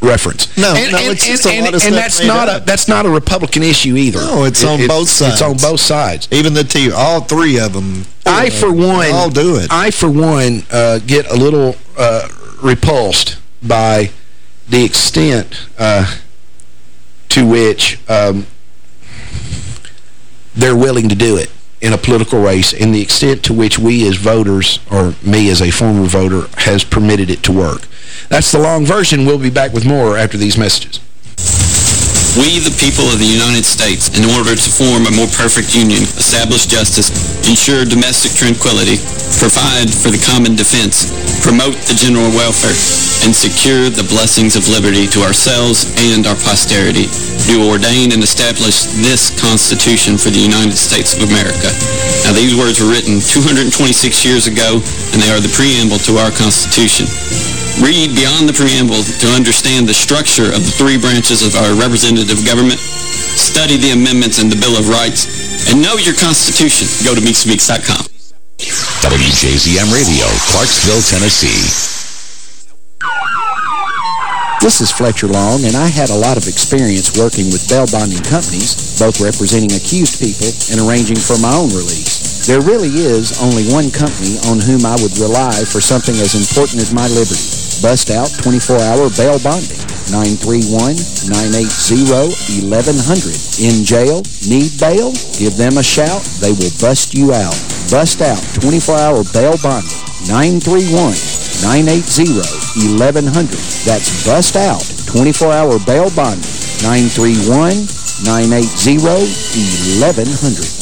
reference. No, and, no, and, it's just and, a lot of and that's not up. a that's not a Republican issue either. No, it's It- on it- both sides. It's on both sides. Even the two, all three of them. I, for one, all do it. I, for one, uh, get a little uh, repulsed by the extent uh, to which um, they're willing to do it in a political race and the extent to which we as voters, or me as a former voter, has permitted it to work. That's the long version. We'll be back with more after these messages. We, the people of the United States, in order to form a more perfect union, establish justice, ensure domestic tranquility, provide for the common defense, promote the general welfare, and secure the blessings of liberty to ourselves and our posterity, do ordain and establish this Constitution for the United States of America. Now, these words were written 226 years ago, and they are the preamble to our Constitution. Read beyond the preamble to understand the structure of the three branches of our representative government. Study the amendments in the Bill of Rights. And know your Constitution. Go to meetspeaks.com. WJZM Radio, Clarksville, Tennessee. This is Fletcher Long, and I had a lot of experience working with bail bonding companies, both representing accused people and arranging for my own release. There really is only one company on whom I would rely for something as important as my liberty. Bust Out 24-hour bail bonding. 931-980-1100. In jail? Need bail? Give them a shout. They will bust you out. Bust Out 24-hour bail bonding. 931-980-1100. That's Bust Out 24-hour bail bonding. 931-980-1100.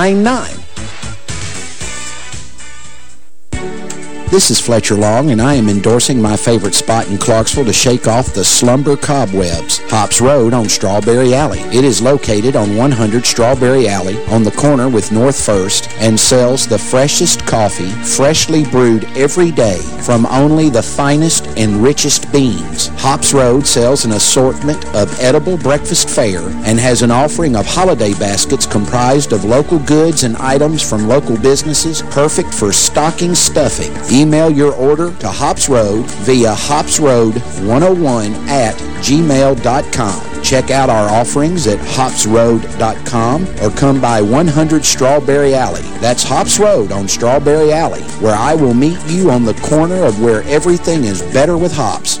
999 This is Fletcher Long, and I am endorsing my favorite spot in Clarksville to shake off the slumber cobwebs, Hops Road on Strawberry Alley. It is located on 100 Strawberry Alley on the corner with North First and sells the freshest coffee, freshly brewed every day from only the finest and richest beans. Hops Road sells an assortment of edible breakfast fare and has an offering of holiday baskets comprised of local goods and items from local businesses, perfect for stocking stuffing. Email your order to Hops Road via hopsroad101 at gmail.com. Check out our offerings at hopsroad.com or come by 100 Strawberry Alley. That's Hops Road on Strawberry Alley, where I will meet you on the corner of where everything is better with hops.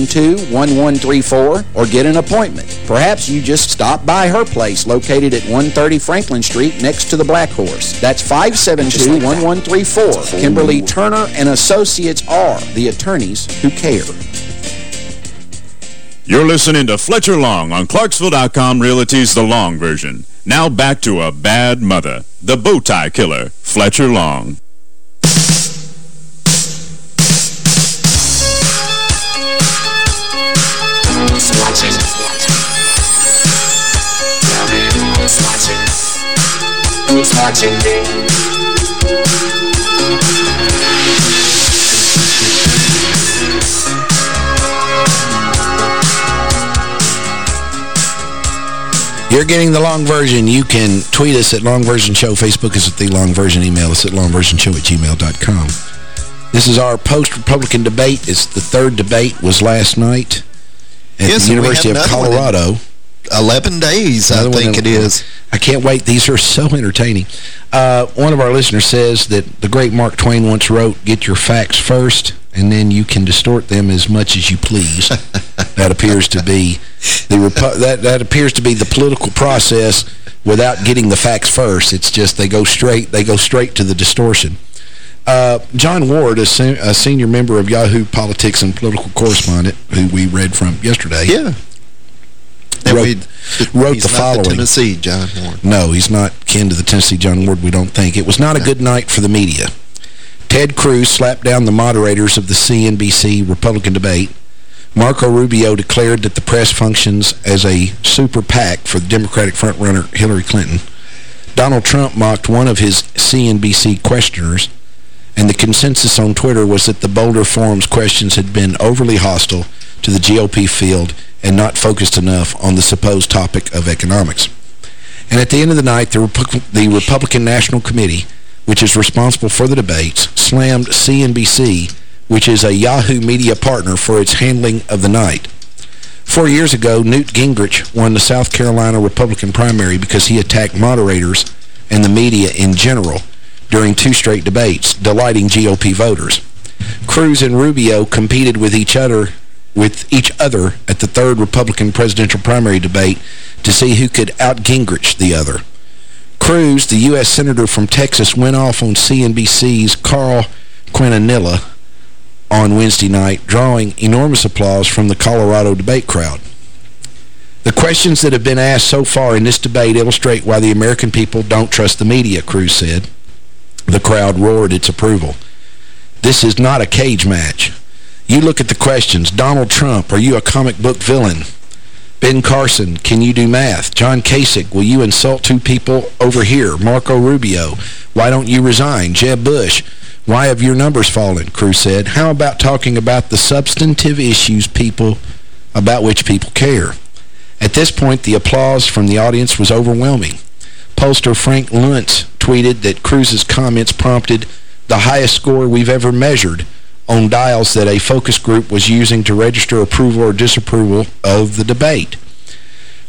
572-1134 or get an appointment. Perhaps you just stop by her place located at 130 Franklin Street next to the Black Horse. That's 572-1134. Kimberly Turner and Associates are the attorneys who care. You're listening to Fletcher Long on Clarksville.com Realty's The Long Version. Now back to a bad mother, the bow tie killer, Fletcher Long. Who's watching me? You're getting the long version. You can tweet us at Long Version Show. Facebook is at The Long Version. Email us at longversionshow at gmail.com. This is our post-Republican debate. It's the third debate was last night at Yes, the University of have one Colorado. 11 days, Another I think it is. I can't wait. These are so entertaining. Uh, one of our listeners says that the great Mark Twain once wrote, get your facts first, and then you can distort them as much as you please. that appears to be the that, that appears to be the political process without getting the facts first. It's just they go straight they go straight to the distortion. Uh, John Ward, a, se a senior member of Yahoo Politics and political correspondent, who we read from yesterday. Yeah. And wrote, wrote he's the following. Tennessee, John Ward. No, he's not kin to the Tennessee John Ward, we don't think. It was not a good night for the media. Ted Cruz slapped down the moderators of the CNBC Republican debate. Marco Rubio declared that the press functions as a super PAC for the Democratic frontrunner Hillary Clinton. Donald Trump mocked one of his CNBC questioners, and the consensus on Twitter was that the Boulder Forum's questions had been overly hostile to the GOP field and not focused enough on the supposed topic of economics. And at the end of the night, the, Repu the Republican National Committee, which is responsible for the debates, slammed CNBC, which is a Yahoo media partner for its handling of the night. Four years ago, Newt Gingrich won the South Carolina Republican primary because he attacked moderators and the media in general during two straight debates, delighting GOP voters. Cruz and Rubio competed with each other with each other at the third Republican presidential primary debate to see who could out-Gingrich the other. Cruz, the U.S. Senator from Texas, went off on CNBC's Carl Quintanilla on Wednesday night, drawing enormous applause from the Colorado debate crowd. The questions that have been asked so far in this debate illustrate why the American people don't trust the media, Cruz said. The crowd roared its approval. This is not a cage match. You look at the questions. Donald Trump, are you a comic book villain? Ben Carson, can you do math? John Kasich, will you insult two people over here? Marco Rubio, why don't you resign? Jeb Bush, why have your numbers fallen? Cruz said. How about talking about the substantive issues people about which people care? At this point, the applause from the audience was overwhelming. Pollster Frank Luntz tweeted that Cruz's comments prompted the highest score we've ever measured on dials that a focus group was using to register approval or disapproval of the debate.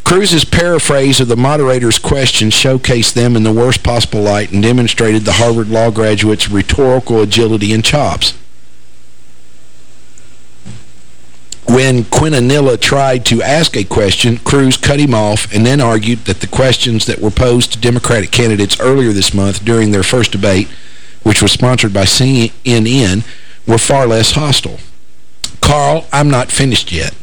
Cruz's paraphrase of the moderator's question showcased them in the worst possible light and demonstrated the Harvard Law graduate's rhetorical agility and chops. When Quintanilla tried to ask a question, Cruz cut him off and then argued that the questions that were posed to Democratic candidates earlier this month during their first debate, which was sponsored by CNN, were far less hostile. Carl, I'm not finished yet.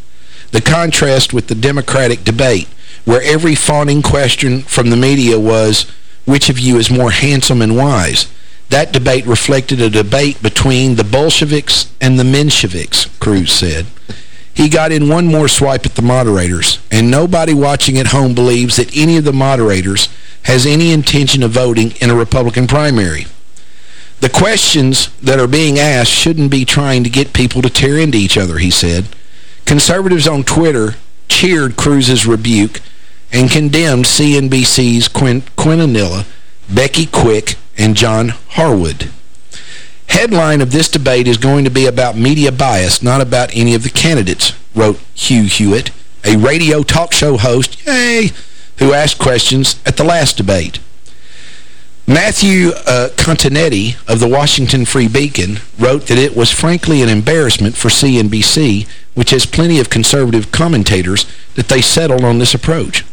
The contrast with the Democratic debate, where every fawning question from the media was, which of you is more handsome and wise? That debate reflected a debate between the Bolsheviks and the Mensheviks, Cruz said. He got in one more swipe at the moderators, and nobody watching at home believes that any of the moderators has any intention of voting in a Republican primary. The questions that are being asked shouldn't be trying to get people to tear into each other, he said. Conservatives on Twitter cheered Cruz's rebuke and condemned CNBC's Quin Quintanilla, Becky Quick, and John Harwood. Headline of this debate is going to be about media bias, not about any of the candidates, wrote Hugh Hewitt, a radio talk show host, yay, who asked questions at the last debate. Matthew uh, Continetti of the Washington Free Beacon wrote that it was frankly an embarrassment for CNBC, which has plenty of conservative commentators, that they settled on this approach.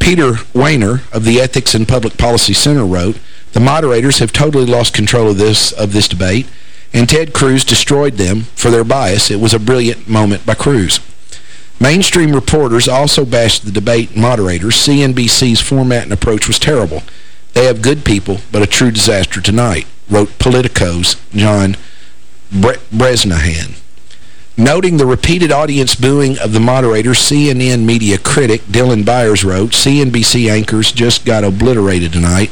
Peter Wehner of the Ethics and Public Policy Center wrote, the moderators have totally lost control of this, of this debate, and Ted Cruz destroyed them for their bias. It was a brilliant moment by Cruz. Mainstream reporters also bashed the debate moderators. CNBC's format and approach was terrible. They have good people, but a true disaster tonight, wrote Politico's John Bre Bresnahan. Noting the repeated audience booing of the moderator, CNN media critic Dylan Byers wrote, CNBC anchors just got obliterated tonight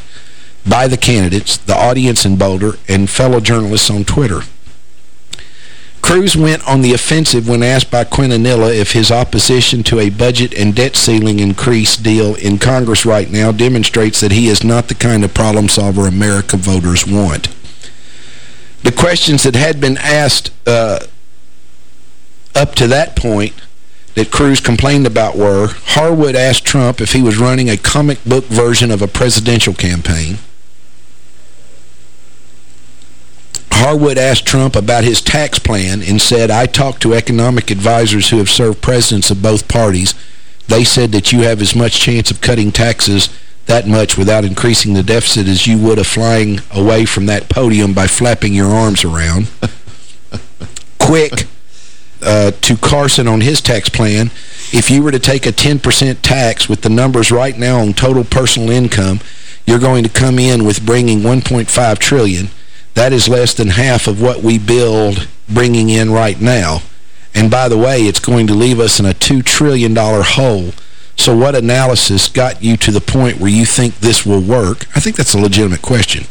by the candidates, the audience in Boulder, and fellow journalists on Twitter. Cruz went on the offensive when asked by Quintanilla if his opposition to a budget and debt ceiling increase deal in Congress right now demonstrates that he is not the kind of problem solver America voters want. The questions that had been asked uh, up to that point that Cruz complained about were, Harwood asked Trump if he was running a comic book version of a presidential campaign. Harwood asked Trump about his tax plan and said, I talked to economic advisors who have served presidents of both parties. They said that you have as much chance of cutting taxes that much without increasing the deficit as you would of flying away from that podium by flapping your arms around. Quick, uh, to Carson on his tax plan, if you were to take a 10% tax with the numbers right now on total personal income, you're going to come in with bringing $1.5 trillion. That is less than half of what we build bringing in right now. And by the way, it's going to leave us in a $2 trillion hole. So what analysis got you to the point where you think this will work? I think that's a legitimate question.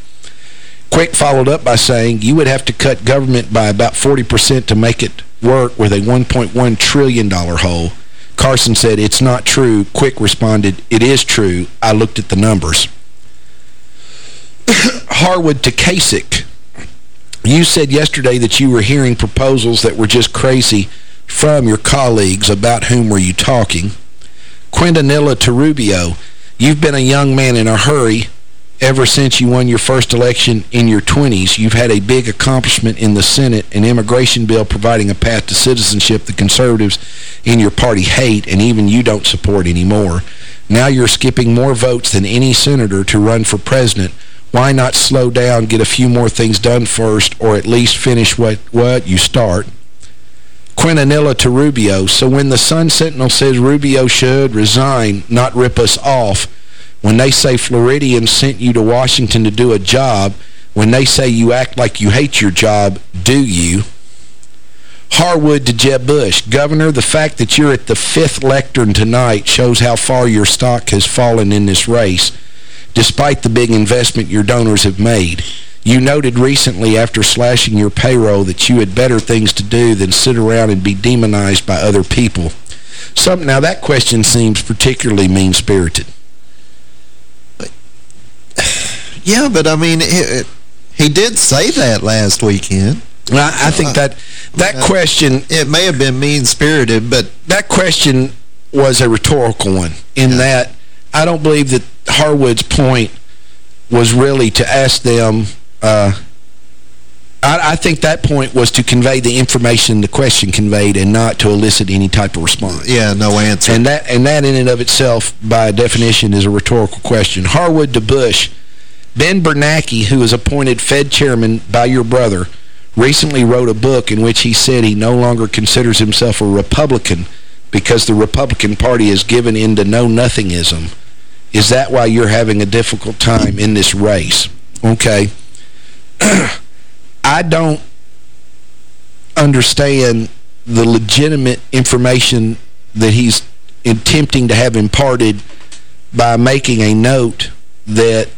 Quick followed up by saying you would have to cut government by about 40% to make it work with a $1.1 trillion hole. Carson said, it's not true. Quick responded, it is true. I looked at the numbers. Harwood to Kasich. You said yesterday that you were hearing proposals that were just crazy from your colleagues. About whom were you talking? Quintanilla to Rubio. You've been a young man in a hurry ever since you won your first election in your 20s. You've had a big accomplishment in the Senate, an immigration bill providing a path to citizenship the conservatives in your party hate and even you don't support anymore. Now you're skipping more votes than any senator to run for president why not slow down, get a few more things done first, or at least finish what, what you start? Quintanilla to Rubio. So when the Sun Sentinel says Rubio should resign, not rip us off, when they say Floridians sent you to Washington to do a job, when they say you act like you hate your job, do you? Harwood to Jeb Bush. Governor, the fact that you're at the fifth lectern tonight shows how far your stock has fallen in this race despite the big investment your donors have made. You noted recently after slashing your payroll that you had better things to do than sit around and be demonized by other people. Some, now, that question seems particularly mean-spirited. Yeah, but I mean, it, he did say that last weekend. I, I think that that uh, question... It may have been mean-spirited, but... That question was a rhetorical one in yeah. that I don't believe that Harwood's point was really to ask them... Uh, I, I, think that point was to convey the information the question conveyed and not to elicit any type of response. Yeah, no answer. And that, and that in and of itself, by definition, is a rhetorical question. Harwood to Bush, Ben Bernanke, who was appointed Fed chairman by your brother, recently wrote a book in which he said he no longer considers himself a Republican because the Republican Party has given in to know-nothingism. Is that why you're having a difficult time in this race? Okay. I don't understand the legitimate information that he's attempting to have imparted by making a note that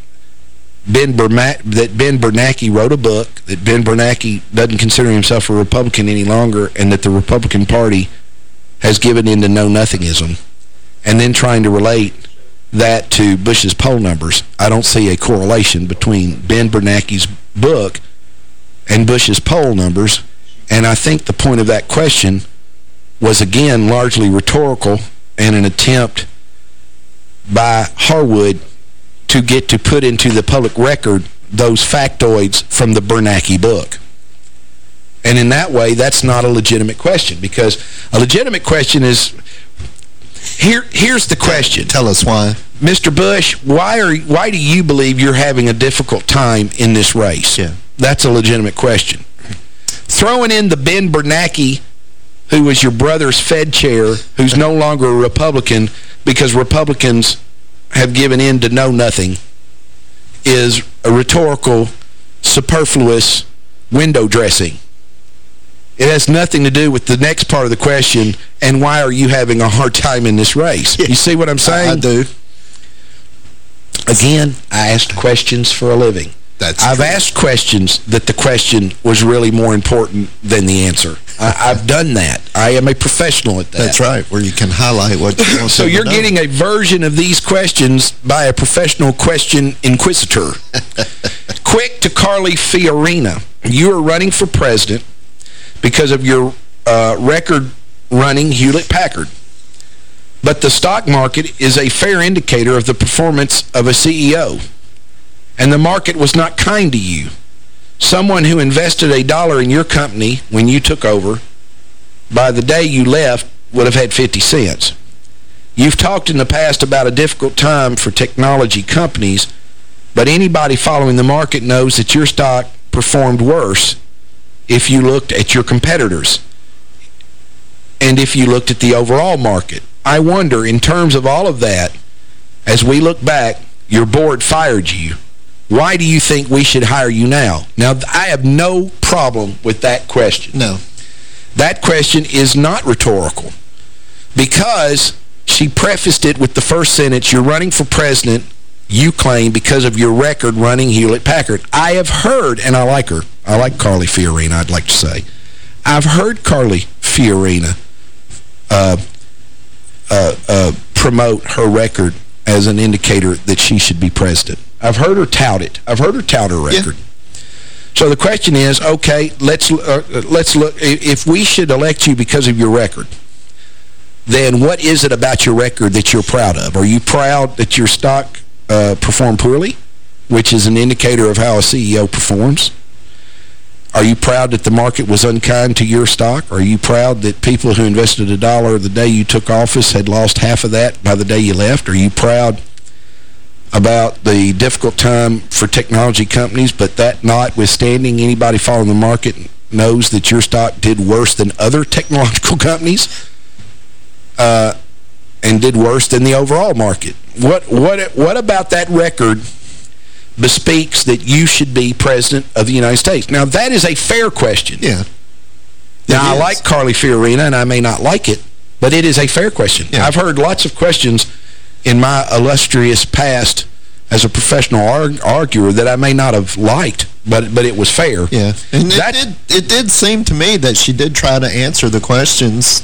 Ben that Ben Bernanke wrote a book, that Ben Bernanke doesn't consider himself a Republican any longer, and that the Republican Party has given in to know-nothingism, and then trying to relate that to Bush's poll numbers, I don't see a correlation between Ben Bernanke's book and Bush's poll numbers, and I think the point of that question was, again, largely rhetorical and an attempt by Harwood to get to put into the public record those factoids from the Bernanke book. And in that way, that's not a legitimate question because a legitimate question is, here, here's the question. Tell us why. Mr. Bush, why are why do you believe you're having a difficult time in this race? Yeah. That's a legitimate question. Throwing in the Ben Bernanke, who was your brother's Fed chair, who's no longer a Republican because Republicans have given in to know nothing, is a rhetorical, superfluous window dressing. It has nothing to do with the next part of the question, and why are you having a hard time in this race? You see what I'm saying? I do. Again, I asked questions for a living. That's I've true. asked questions that the question was really more important than the answer. I, I've done that. I am a professional at that. That's right, where you can highlight what you want. So you're know. getting a version of these questions by a professional question inquisitor. Quick to Carly Fiorina. You are running for president because of your uh, record-running Hewlett-Packard. But the stock market is a fair indicator of the performance of a CEO. And the market was not kind to you. Someone who invested a dollar in your company when you took over, by the day you left, would have had 50 cents. You've talked in the past about a difficult time for technology companies, but anybody following the market knows that your stock performed worse if you looked at your competitors and if you looked at the overall market. I wonder, in terms of all of that, as we look back, your board fired you. Why do you think we should hire you now? Now, I have no problem with that question. No. That question is not rhetorical because she prefaced it with the first sentence, you're running for president, you claim, because of your record running Hewlett-Packard. I have heard, and I like her, I like Carly Fiorina, I'd like to say. I've heard Carly Fiorina uh, uh, uh, promote her record as an indicator that she should be president. I've heard her tout it. I've heard her tout her record. So the question is, okay, let's uh, let's look. If we should elect you because of your record, then what is it about your record that you're proud of? Are you proud that your stock uh, performed poorly, which is an indicator of how a CEO performs? Are you proud that the market was unkind to your stock? Are you proud that people who invested a dollar the day you took office had lost half of that by the day you left? Are you proud about the difficult time for technology companies, but that notwithstanding, anybody following the market knows that your stock did worse than other technological companies uh, and did worse than the overall market? What, what, what about that record bespeaks that you should be president of the United States? Now, that is a fair question. Yeah. Now, I like Carly Fiorina, and I may not like it, but it is a fair question. Yeah. I've heard lots of questions in my illustrious past as a professional arg arguer that I may not have liked, but but it was fair. Yeah. And That- it, did, it did seem to me that she did try to answer the questions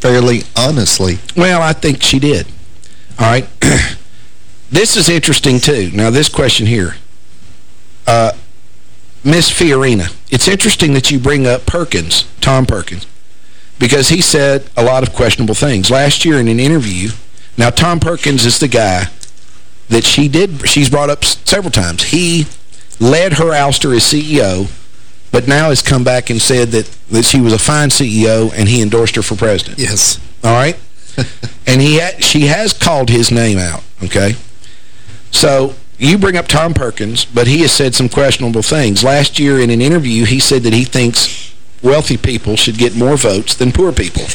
fairly honestly. Well, I think she did. All right. this is interesting, too. Now, this question here. Uh, Miss Fiorina, it's interesting that you bring up Perkins, Tom Perkins, because he said a lot of questionable things. Last year in an interview, now Tom Perkins is the guy that she did, she's brought up several times. He led her ouster as CEO, but now has come back and said that, that she was a fine CEO and he endorsed her for president. Yes. All right? and he ha she has called his name out, okay? So you bring up Tom Perkins, but he has said some questionable things. Last year in an interview, he said that he thinks wealthy people should get more votes than poor people.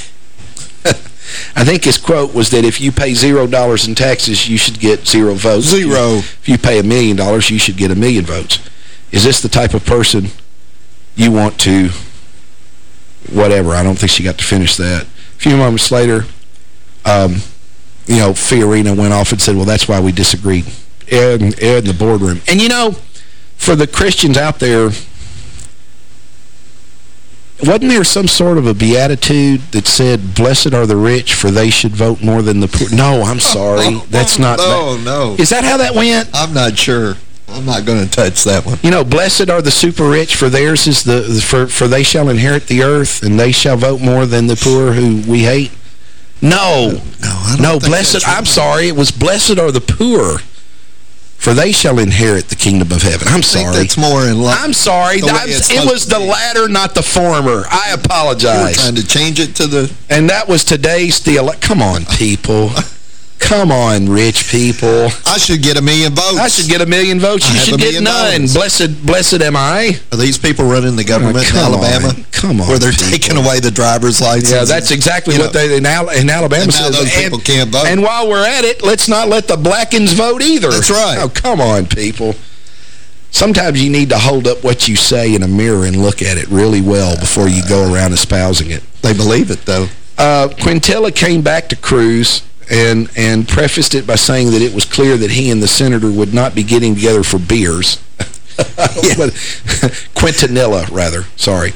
I think his quote was that if you pay zero dollars in taxes, you should get zero votes. Zero. If you pay a million dollars, you should get a million votes. Is this the type of person you want to whatever? I don't think she got to finish that. A few moments later, um, you know, Fiorina went off and said, well, that's why we disagreed. Air in, air in the boardroom. And, you know, for the Christians out there, wasn't there some sort of a beatitude that said, blessed are the rich, for they should vote more than the poor? No, I'm sorry. That's not... No, no. Is that how that went? I'm not sure. I'm not going to touch that one. You know, blessed are the super rich, for theirs is the, for, for they shall inherit the earth, and they shall vote more than the poor who we hate. No. No, No, blessed, I'm sorry, it was blessed are the poor, for they shall inherit the kingdom of heaven. I'm I think sorry. that's more in line. I'm sorry. I'm- it was the latter, not the former. I apologize. trying to change it to the... And that was today's the Come on, people. Come on, rich people. I should get a million votes. I should get a million votes. I You should get none. Blessed, blessed am I. Are these people running the government in Alabama? on. Come on, Where they're people. taking away the driver's license? Yeah, that's exactly what know, they in, Al in Alabama And says. those people can't vote. And while we're at it, let's not let the blackens vote either. That's right. Oh, come on, people. Sometimes you need to hold up what you say in a mirror and look at it really well before you go around espousing it. They believe it, though. Uh, Quintella came back to Cruz and and prefaced it by saying that it was clear that he and the senator would not be getting together for beers. Quintanilla, rather. Sorry.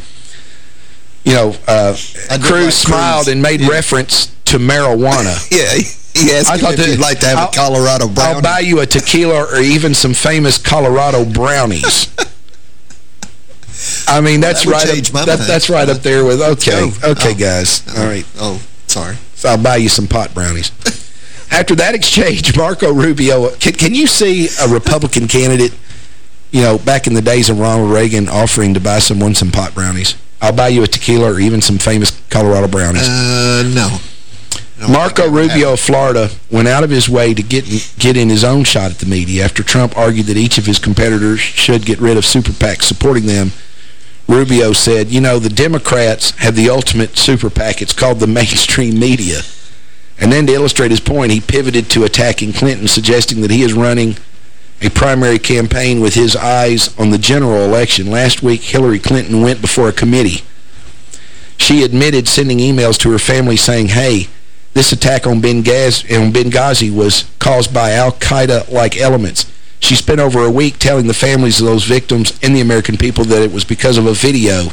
You know, uh, Cruz like smiled Cruz. and made Yeah. reference to marijuana. Yeah, he asked I thought if that- you'd like to have I'll- a Colorado brownie. I'll buy you a tequila or even some famous Colorado brownies. I mean, that's That right. Up, that, that's right up there with okay, okay, Oh. guys. All right. Oh, sorry. So I'll buy you some pot brownies. After that exchange, Marco Rubio, can, can you see a Republican candidate, you know, back in the days of Ronald Reagan offering to buy someone some pot brownies? I'll buy you a tequila or even some famous Colorado brownies. Uh, no. Marco Rubio of Florida went out of his way to get get in his own shot at the media after Trump argued that each of his competitors should get rid of super PACs supporting them. Rubio said, you know, the Democrats have the ultimate super PAC. It's called the mainstream media. And then to illustrate his point, he pivoted to attacking Clinton, suggesting that he is running a primary campaign with his eyes on the general election. Last week, Hillary Clinton went before a committee. She admitted sending emails to her family saying, hey, this attack on Benghazi, on Benghazi was caused by al-Qaeda-like elements. She spent over a week telling the families of those victims and the American people that it was because of a video.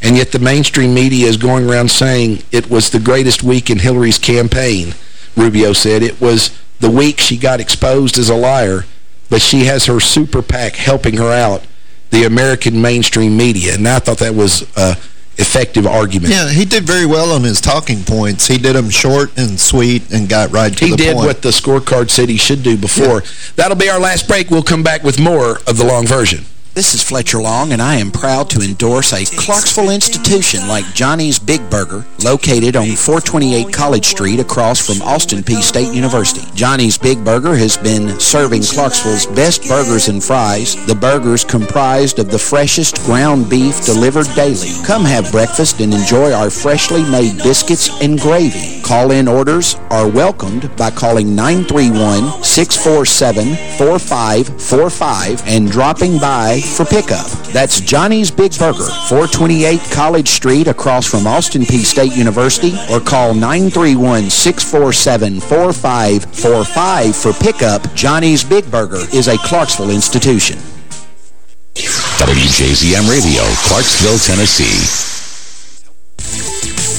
And yet the mainstream media is going around saying it was the greatest week in Hillary's campaign. Rubio said it was the week she got exposed as a liar, but she has her super PAC helping her out, the American mainstream media. And I thought that was a effective argument. Yeah, he did very well on his talking points. He did them short and sweet and got right to He the did what the scorecard said he should do before. That'll be our last break. We'll come back with more of the long version. This is Fletcher Long, and I am proud to endorse a Clarksville institution like Johnny's Big Burger, located on 428 College Street across from Austin Peay State University. Johnny's Big Burger has been serving Clarksville's best burgers and fries. The burgers comprised of the freshest ground beef delivered daily. Come have breakfast and enjoy our freshly made biscuits and gravy. Call-in orders are welcomed by calling 931-647-4545 and dropping by for pickup. That's Johnny's Big Burger, 428 College Street across from Austin Peay State University or call 931-647-4545 for pickup. Johnny's Big Burger is a Clarksville institution. WJZM Radio, Clarksville, Tennessee.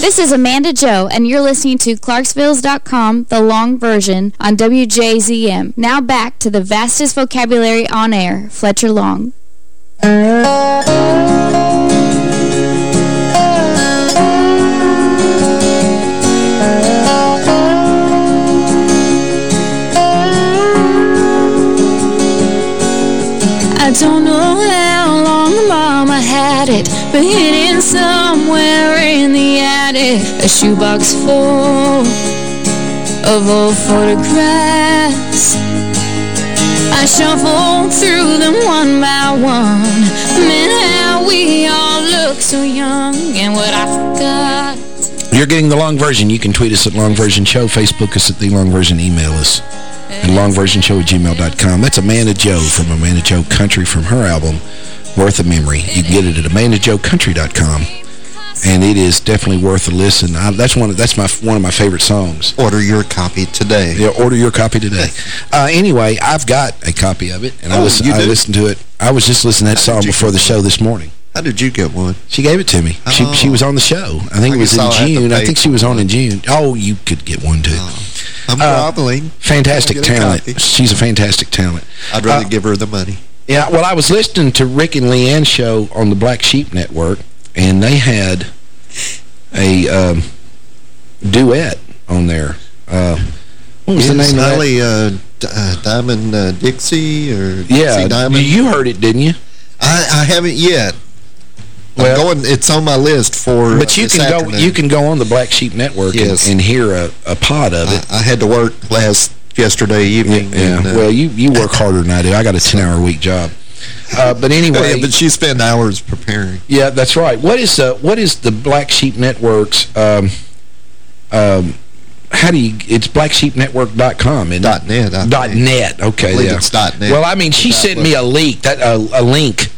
This is Amanda Joe, and you're listening to Clarksvilles.com, the long version, on WJZM. Now back to the vastest vocabulary on air, Fletcher Long. I don't know how long Mama had it, but the attic, a shoebox full of old photographs. I shuffled through them one by one, man, how we all look so young, and what I forgot. You're getting the long version. You can tweet us at Long Version Show, Facebook us at The Long Version, email us at longversionshow at gmail.com. That's Amanda Joe from Amanda Joe Country from her album, Worth a Memory. You can get it at amandajoecountry.com. And it is definitely worth a listen. I, that's one. Of, that's my one of my favorite songs. Order your copy today. Yeah, order your copy today. Uh, anyway, I've got a copy of it, and I, Oh, listen, I listened to it. I was just listening to that How song before the show this morning. How did you get one? She gave it to me. She she Oh. was on the show. I think I it was in June. I think she was on in June. Oh, you could get one too. I'm Uh, groveling. Fantastic I'll a talent. She's a fantastic talent. I'd rather Uh, give her the money. Yeah, well, I was listening to Rick and Leanne's show on the Black Sheep Network, and they had a um, duet on there. Uh, what was the Is name of that? Uh, D- uh, Diamond uh, Dixie or Yeah, Diamond? you heard it, didn't you? I, I haven't yet. Well- I'm going, it's on my list for But you can go you can go on the Black Sheep Network Yes. and, and hear a, a pod of it. I, I had to work last yesterday evening. yeah, and, uh, well, you, you work harder than I do. I got a 10-hour week job. Uh, but anyway... Yeah, but she spent hours preparing. Yeah, that's right. What is uh, what is the Black Sheep Network's um, um, how do you it's blacksheepnetwork.com and Dot net. I dot think. net. Okay, yeah. it's net. Well, I mean, she sent me a link that uh, a link,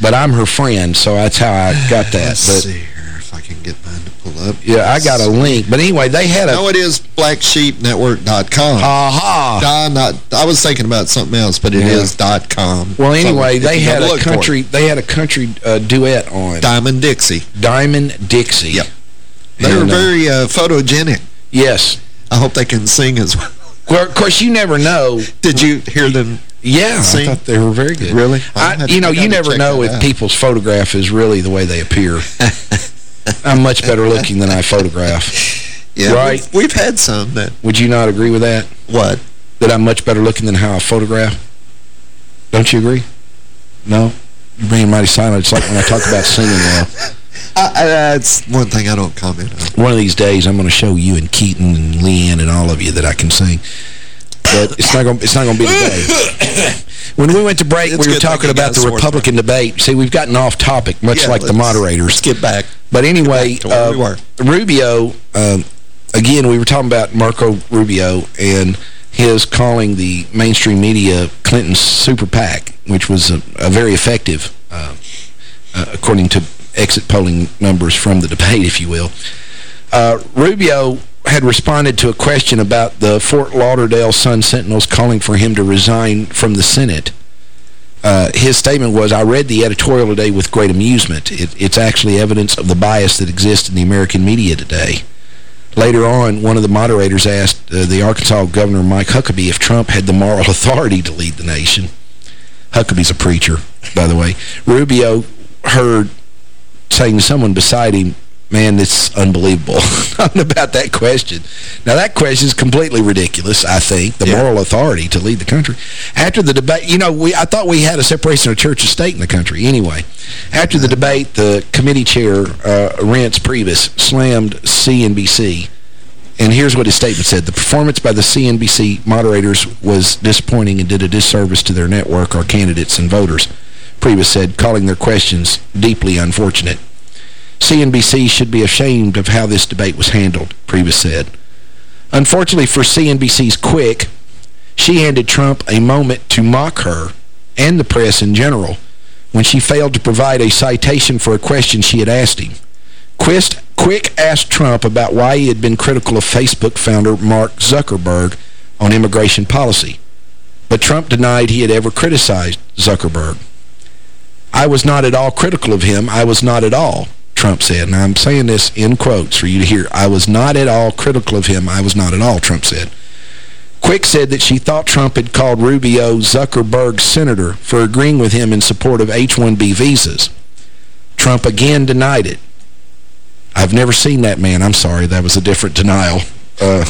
but I'm her friend, so that's how I got that. Let's but see here if I can get mine to pull up. yeah, I got a link. But anyway, they had a No, it is blacksheepnetwork.com. aha. Don, not, I was thinking about something else, but it Yeah. is dot .com. Well, anyway, they had a look for it. country they had a country uh, duet on Diamond Dixie. Diamond Dixie. Yep. They were And, uh, very uh, photogenic. yes. I hope they can sing as well. Well, of course, you never know. Did you hear them? Yeah? I thought they were very good. Really? I, I'll you know, you never know if out. people's photograph is really the way they appear. I'm much better looking than I photograph. Yeah, Right. We've, we've had some that. Would you not agree with that? What? That I'm much better looking than how I photograph? Don't you agree? No? You're being mighty silent. It's like when I talk about singing. I, I, that's one thing I don't comment on. One of these days, I'm going to show you and Keaton and Leanne and all of you that I can sing. But it's not going it's not going to be today. when we went to break, It's we were talking about the Republican debate. See, we've gotten off topic, much Yeah, like the moderators. Let's get back. But anyway, where uh, we. Rubio, um, again, we were talking about Marco Rubio and his calling the mainstream media Clinton's super PAC. which was a, a very effective, uh, uh, according to exit polling numbers from the debate, if you will. Uh, Rubio had responded to a question about the Fort Lauderdale Sun-Sentinels calling for him to resign from the Senate. Uh, his statement was, I read the editorial today with great amusement. It, it's actually evidence of the bias that exists in the American media today. Later on, one of the moderators asked uh, the Arkansas Governor Mike Huckabee if Trump had the moral authority to lead the nation. Huckabee's a preacher, by the way. Rubio heard saying to someone beside him, man, it's unbelievable about that question. Now, that question is completely ridiculous, I think, the yeah. moral authority to lead the country. After the debate, you know, we I thought we had a separation of church and state in the country. Anyway, after the debate, the committee chair, uh, Reince Priebus, slammed CNBC. And here's what his statement said. The performance by the CNBC moderators was disappointing and did a disservice to their network, our candidates, and voters. Priebus said, calling their questions deeply unfortunate. CNBC should be ashamed of how this debate was handled, Priebus said. Unfortunately for CNBC's Quick, she handed Trump a moment to mock her and the press in general when she failed to provide a citation for a question she had asked him. Quist, Quick asked Trump about why he had been critical of Facebook founder Mark Zuckerberg on immigration policy. But Trump denied he had ever criticized Zuckerberg. I was not at all critical of him. I was not at all. Trump said. And I'm saying this in quotes for you to hear. I was not at all critical of him. I was not at all, Trump said. Quick said that she thought Trump had called Rubio Zuckerberg's senator for agreeing with him in support of H-1B visas. Trump again denied it. I've never seen that man. I'm sorry. That was a different denial. Uh,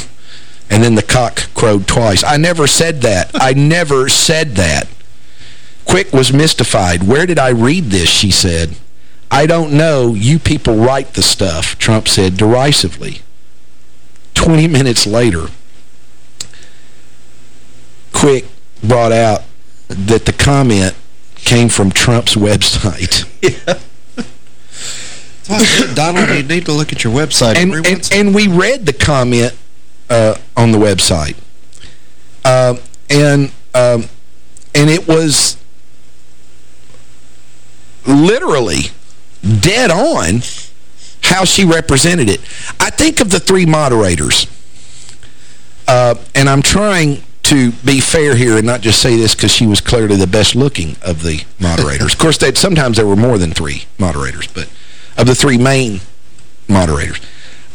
and then the cock crowed twice. I never said that. I never said that. Quick was mystified. Where did I read this, she said. I don't know. You people write the stuff, Trump said derisively. 20 minutes later, Quick brought out that the comment came from Trump's website. Yeah. Donald, you need to look at your website. And, and, and we read the comment uh, on the website. Uh, and um, and it was literally dead on how she represented it. I think of the three moderators, uh, and I'm trying to be fair here and not just say this because she was clearly the best looking of the moderators. of course, sometimes there were more than three moderators, but of the three main moderators,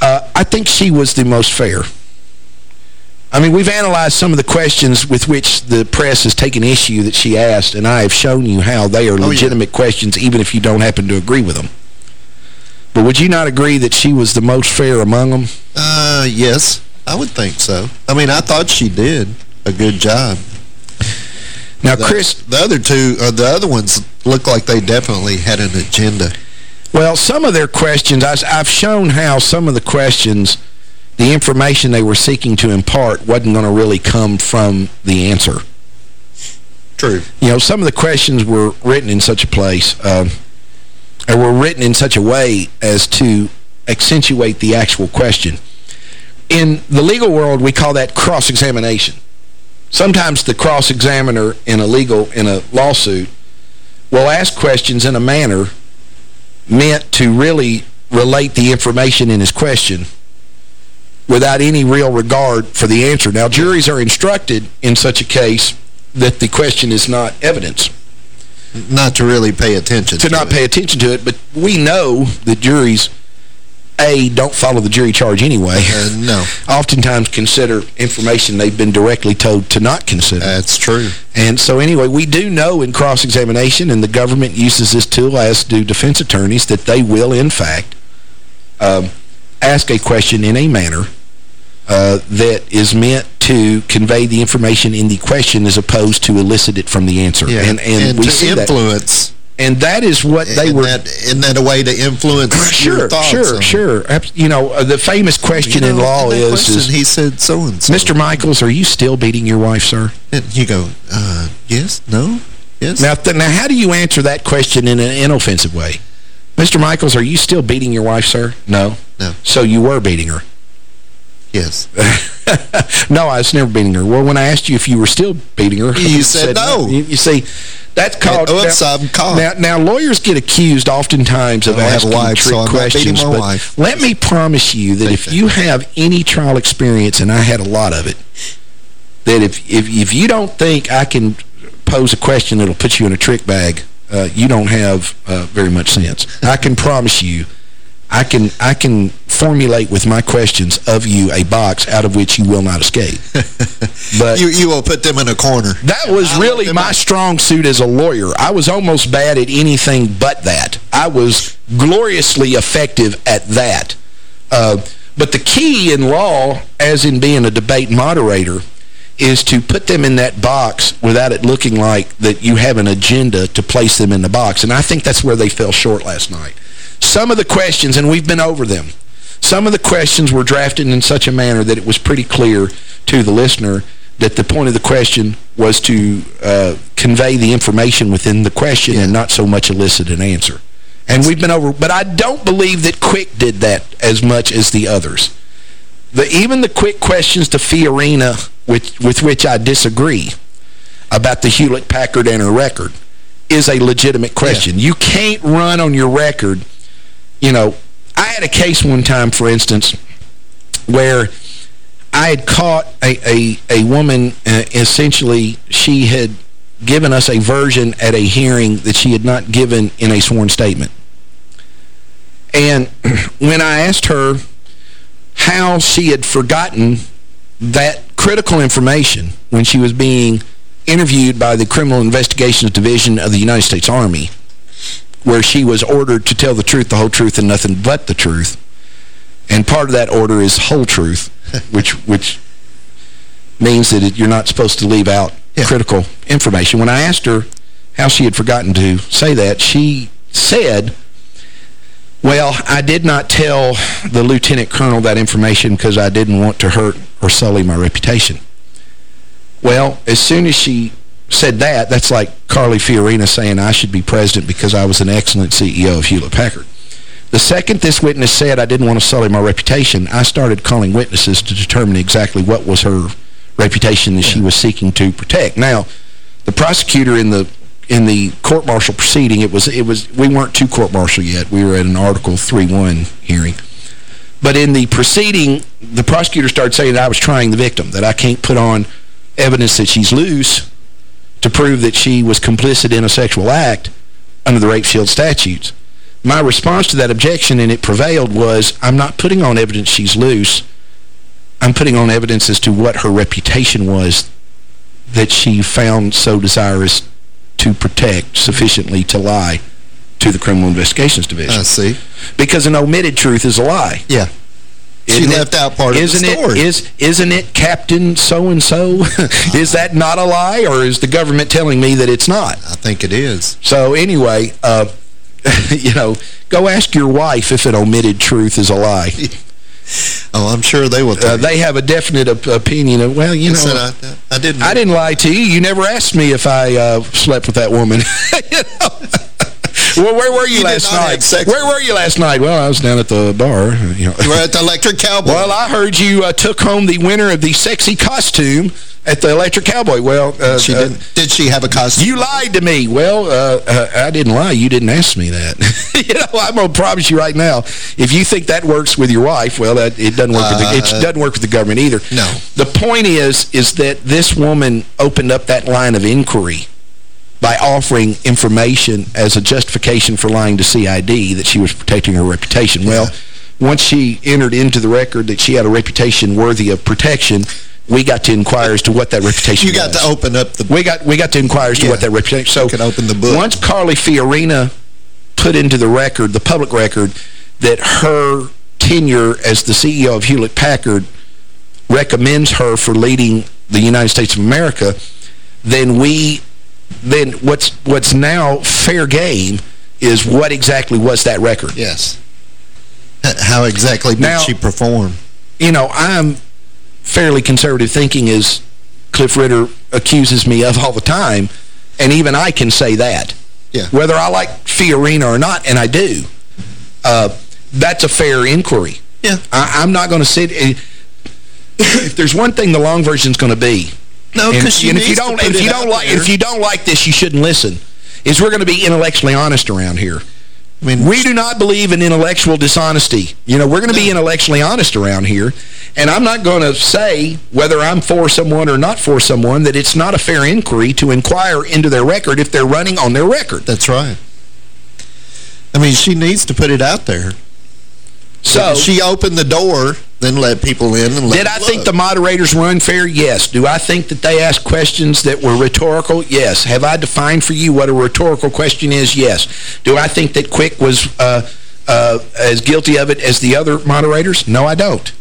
uh, I think she was the most fair. I mean, we've analyzed some of the questions with which the press has taken issue that she asked, and I have shown you how they are legitimate oh, yeah. questions, even if you don't happen to agree with them. But would you not agree that she was the most fair among them? Uh, yes, I would think so. I mean, I thought she did a good job. Now, the, Chris... The other two, uh, the other ones look like they definitely had an agenda. Well, some of their questions, I, I've shown how some of the questions the information they were seeking to impart wasn't going to really come from the answer. True. You know, some of the questions were written in such a place, uh, or were written in such a way as to accentuate the actual question. In the legal world, we call that cross-examination. Sometimes the cross-examiner in a legal, in a lawsuit, will ask questions in a manner meant to really relate the information in his question without any real regard for the answer. Now, juries are instructed in such a case that the question is not evidence. Not to really pay attention to, to not it. pay attention to it, but we know that juries, A, don't follow the jury charge anyway. Uh, no. Oftentimes consider information they've been directly told to not consider. That's true. And so anyway, we do know in cross-examination, and the government uses this tool, as do defense attorneys, that they will, in fact, um, ask a question in a manner uh, that is meant to convey the information in the question as opposed to elicit it from the answer. Yeah. And, and, and we see influence. That. And that is what they in were... That, isn't that a way to influence sure, Sure, sure, You know, uh, the famous question you know, in law in is, question, is... He said so-and-so. Mr. Michaels, are you still beating your wife, sir? And you go, uh, yes, no, yes. Now, now, how do you answer that question in an inoffensive way? Mr. Michaels, are you still beating your wife, sir? No. No. So you were beating her? Yes. no, I was never beating her. Well, when I asked you if you were still beating her... You said, said, no. You, you, see, That's called... Oops, I'm caught. Now, now, lawyers get accused oftentimes of I don't have a asking wife, trick so questions, but wife. let me promise you that if you have any trial experience, and I had a lot of it, that if, if, if you don't think I can pose a question that'll put you in a trick bag, uh, you don't have uh, very much sense. I can promise you I can I can formulate with my questions of you a box out of which you will not escape. But you you will put them in a corner. that was really my strong suit as a lawyer. I was almost bad at anything but that. I was gloriously effective at that. Uh, but the key in law, as in being a debate moderator, is to put them in that box without it looking like that you have an agenda to place them in the box. And I think that's where they fell short last night. Some of the questions, and we've been over them, some of the questions were drafted in such a manner that it was pretty clear to the listener that the point of the question was to uh, convey the information within the question and not so much elicit an answer. And we've been over, but I don't believe that Quick did that as much as the others. The, even the quick questions to Fiorina, which, with which I disagree, about the Hewlett-Packard and her record, is a legitimate question. You can't run on your record, you know, I had a case one time, for instance, where I had caught a, a, a woman, uh, essentially, she had given us a version at a hearing that she had not given in a sworn statement. And when I asked her how she had forgotten that critical information when she was being interviewed by the Criminal Investigations Division of the United States Army, where she was ordered to tell the truth, the whole truth, and nothing but the truth. And part of that order is whole truth, which which means that it, you're not supposed to leave out critical information. When I asked her how she had forgotten to say that, she said, well, I did not tell the lieutenant colonel that information because I didn't want to hurt or sully my reputation. Well, as soon as she said that, that's like Carly Fiorina saying I should be president because I was an excellent CEO of Hewlett-Packard. The second this witness said I didn't want to sully my reputation, I started calling witnesses to determine exactly what was her reputation that she was seeking to protect. Now, the prosecutor in the in the court-martial proceeding, it was it was we weren't to court-martial yet. We were at an Article 3-1 hearing. But in the proceeding, the prosecutor started saying that I was trying the victim, that I can't put on evidence that she's loose to prove that she was complicit in a sexual act under the rape shield statutes. My response to that objection, and it prevailed, was I'm not putting on evidence she's loose. I'm putting on evidence as to what her reputation was that she found so desirous to protect sufficiently to lie to the Criminal Investigations Division. I see. Because an omitted truth is a lie. Yeah. She Isn't it- left out part of the isn't story. It, is, isn't it Captain so-and-so? is that not a lie, or is the government telling me that it's not? I think it is. So anyway, uh, you know, go ask your wife if an omitted truth is a lie. Oh, I'm sure they will. Uh, they have a definite op opinion of, well, you know, I, I didn't. I didn't lie to you. You never asked me if I uh, slept with that woman. You know? Well, where were you, last night? Where were you last night? Well, I was down at the bar. You, know. You were at the Electric Cowboy. Well, I heard you uh, took home the winner of the sexy costume at the Electric Cowboy. Well, uh, she uh, didn't. Did she have a costume? you lied to me. Well, uh, uh, I didn't lie. You didn't ask me that. you know, I'm going to promise you right now, if you think that works with your wife, well, that, it doesn't work with the, it Uh, doesn't work with the government either. No. The point is, is that this woman opened up that line of inquiry by offering information as a justification for lying to CID that she was protecting her reputation. Well, once she entered into the record that she had a reputation worthy of protection, we got to inquire as to what that reputation You got to open up the. We got we got to inquire as to what that reputation. So can open the book. Once Carly Fiorina put into the record, the public record, that her tenure as the CEO of Hewlett Packard recommends her for leading the United States of America, then we then what's what's now fair game is what exactly was that record? Yes. How exactly did Now- she perform? you know, I'm fairly conservative thinking as Cliff Ritter accuses me of all the time, and even I can say that. Yeah. Whether I like Fiorina or not, and I do, uh, that's a fair inquiry. Yeah. I, I'm not going to sit... If there's one thing the long version's going to be, No, because and if you don't, if you don't like, if you don't like this, you shouldn't listen. Is we're going to be intellectually honest around here. I mean, we do not believe in intellectual dishonesty. You know, we're going to be intellectually honest around here. And I'm not going to say whether I'm for someone or not for someone that it's not a fair inquiry to inquire into their record if they're running on their record. That's right. I mean, she needs to put it out there. So she opened the door, then let people in and let Did I think the moderators were unfair? Yes. Do I think that they asked questions that were rhetorical? Yes. Have I defined for you what a rhetorical question is? Yes. Do I think that Quick was uh, uh, as guilty of it as the other moderators? No, I don't.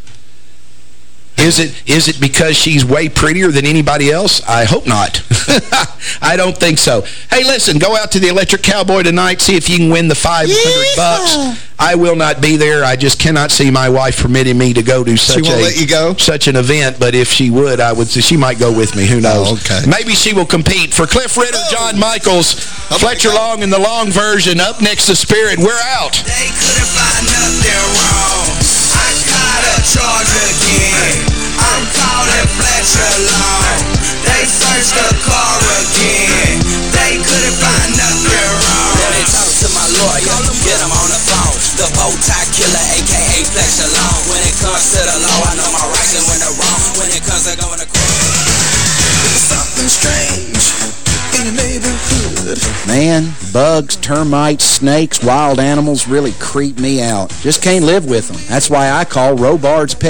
Is it is it because she's way prettier than anybody else? I hope not. I don't think so. Hey, listen, go out to the Electric Cowboy tonight, see if you can win the 500 bucks. I will not be there. I just cannot see my wife permitting me to go to such a let you go? such an event, but if she would, I would she might go with me. Who oh, knows? Oh, okay. Maybe she will compete. For Cliff Ritter, oh. John Michaels, Fletcher Long in the long version. Up next, The Spirit. We're out. Gotta charge again. I'm calling Fletcher Long. They searched the car again. They couldn't find nothing wrong. Let me talk to my lawyer. Get him on the phone. The bow tie killer, aka Fletcher Long. When it comes to the law, I know my rights and when they're wrong. When it comes to going to court. Something strange in the neighborhood. Man, bugs, termites, snakes, wild animals really creep me out. Just can't live with them. That's why I call Robards Pest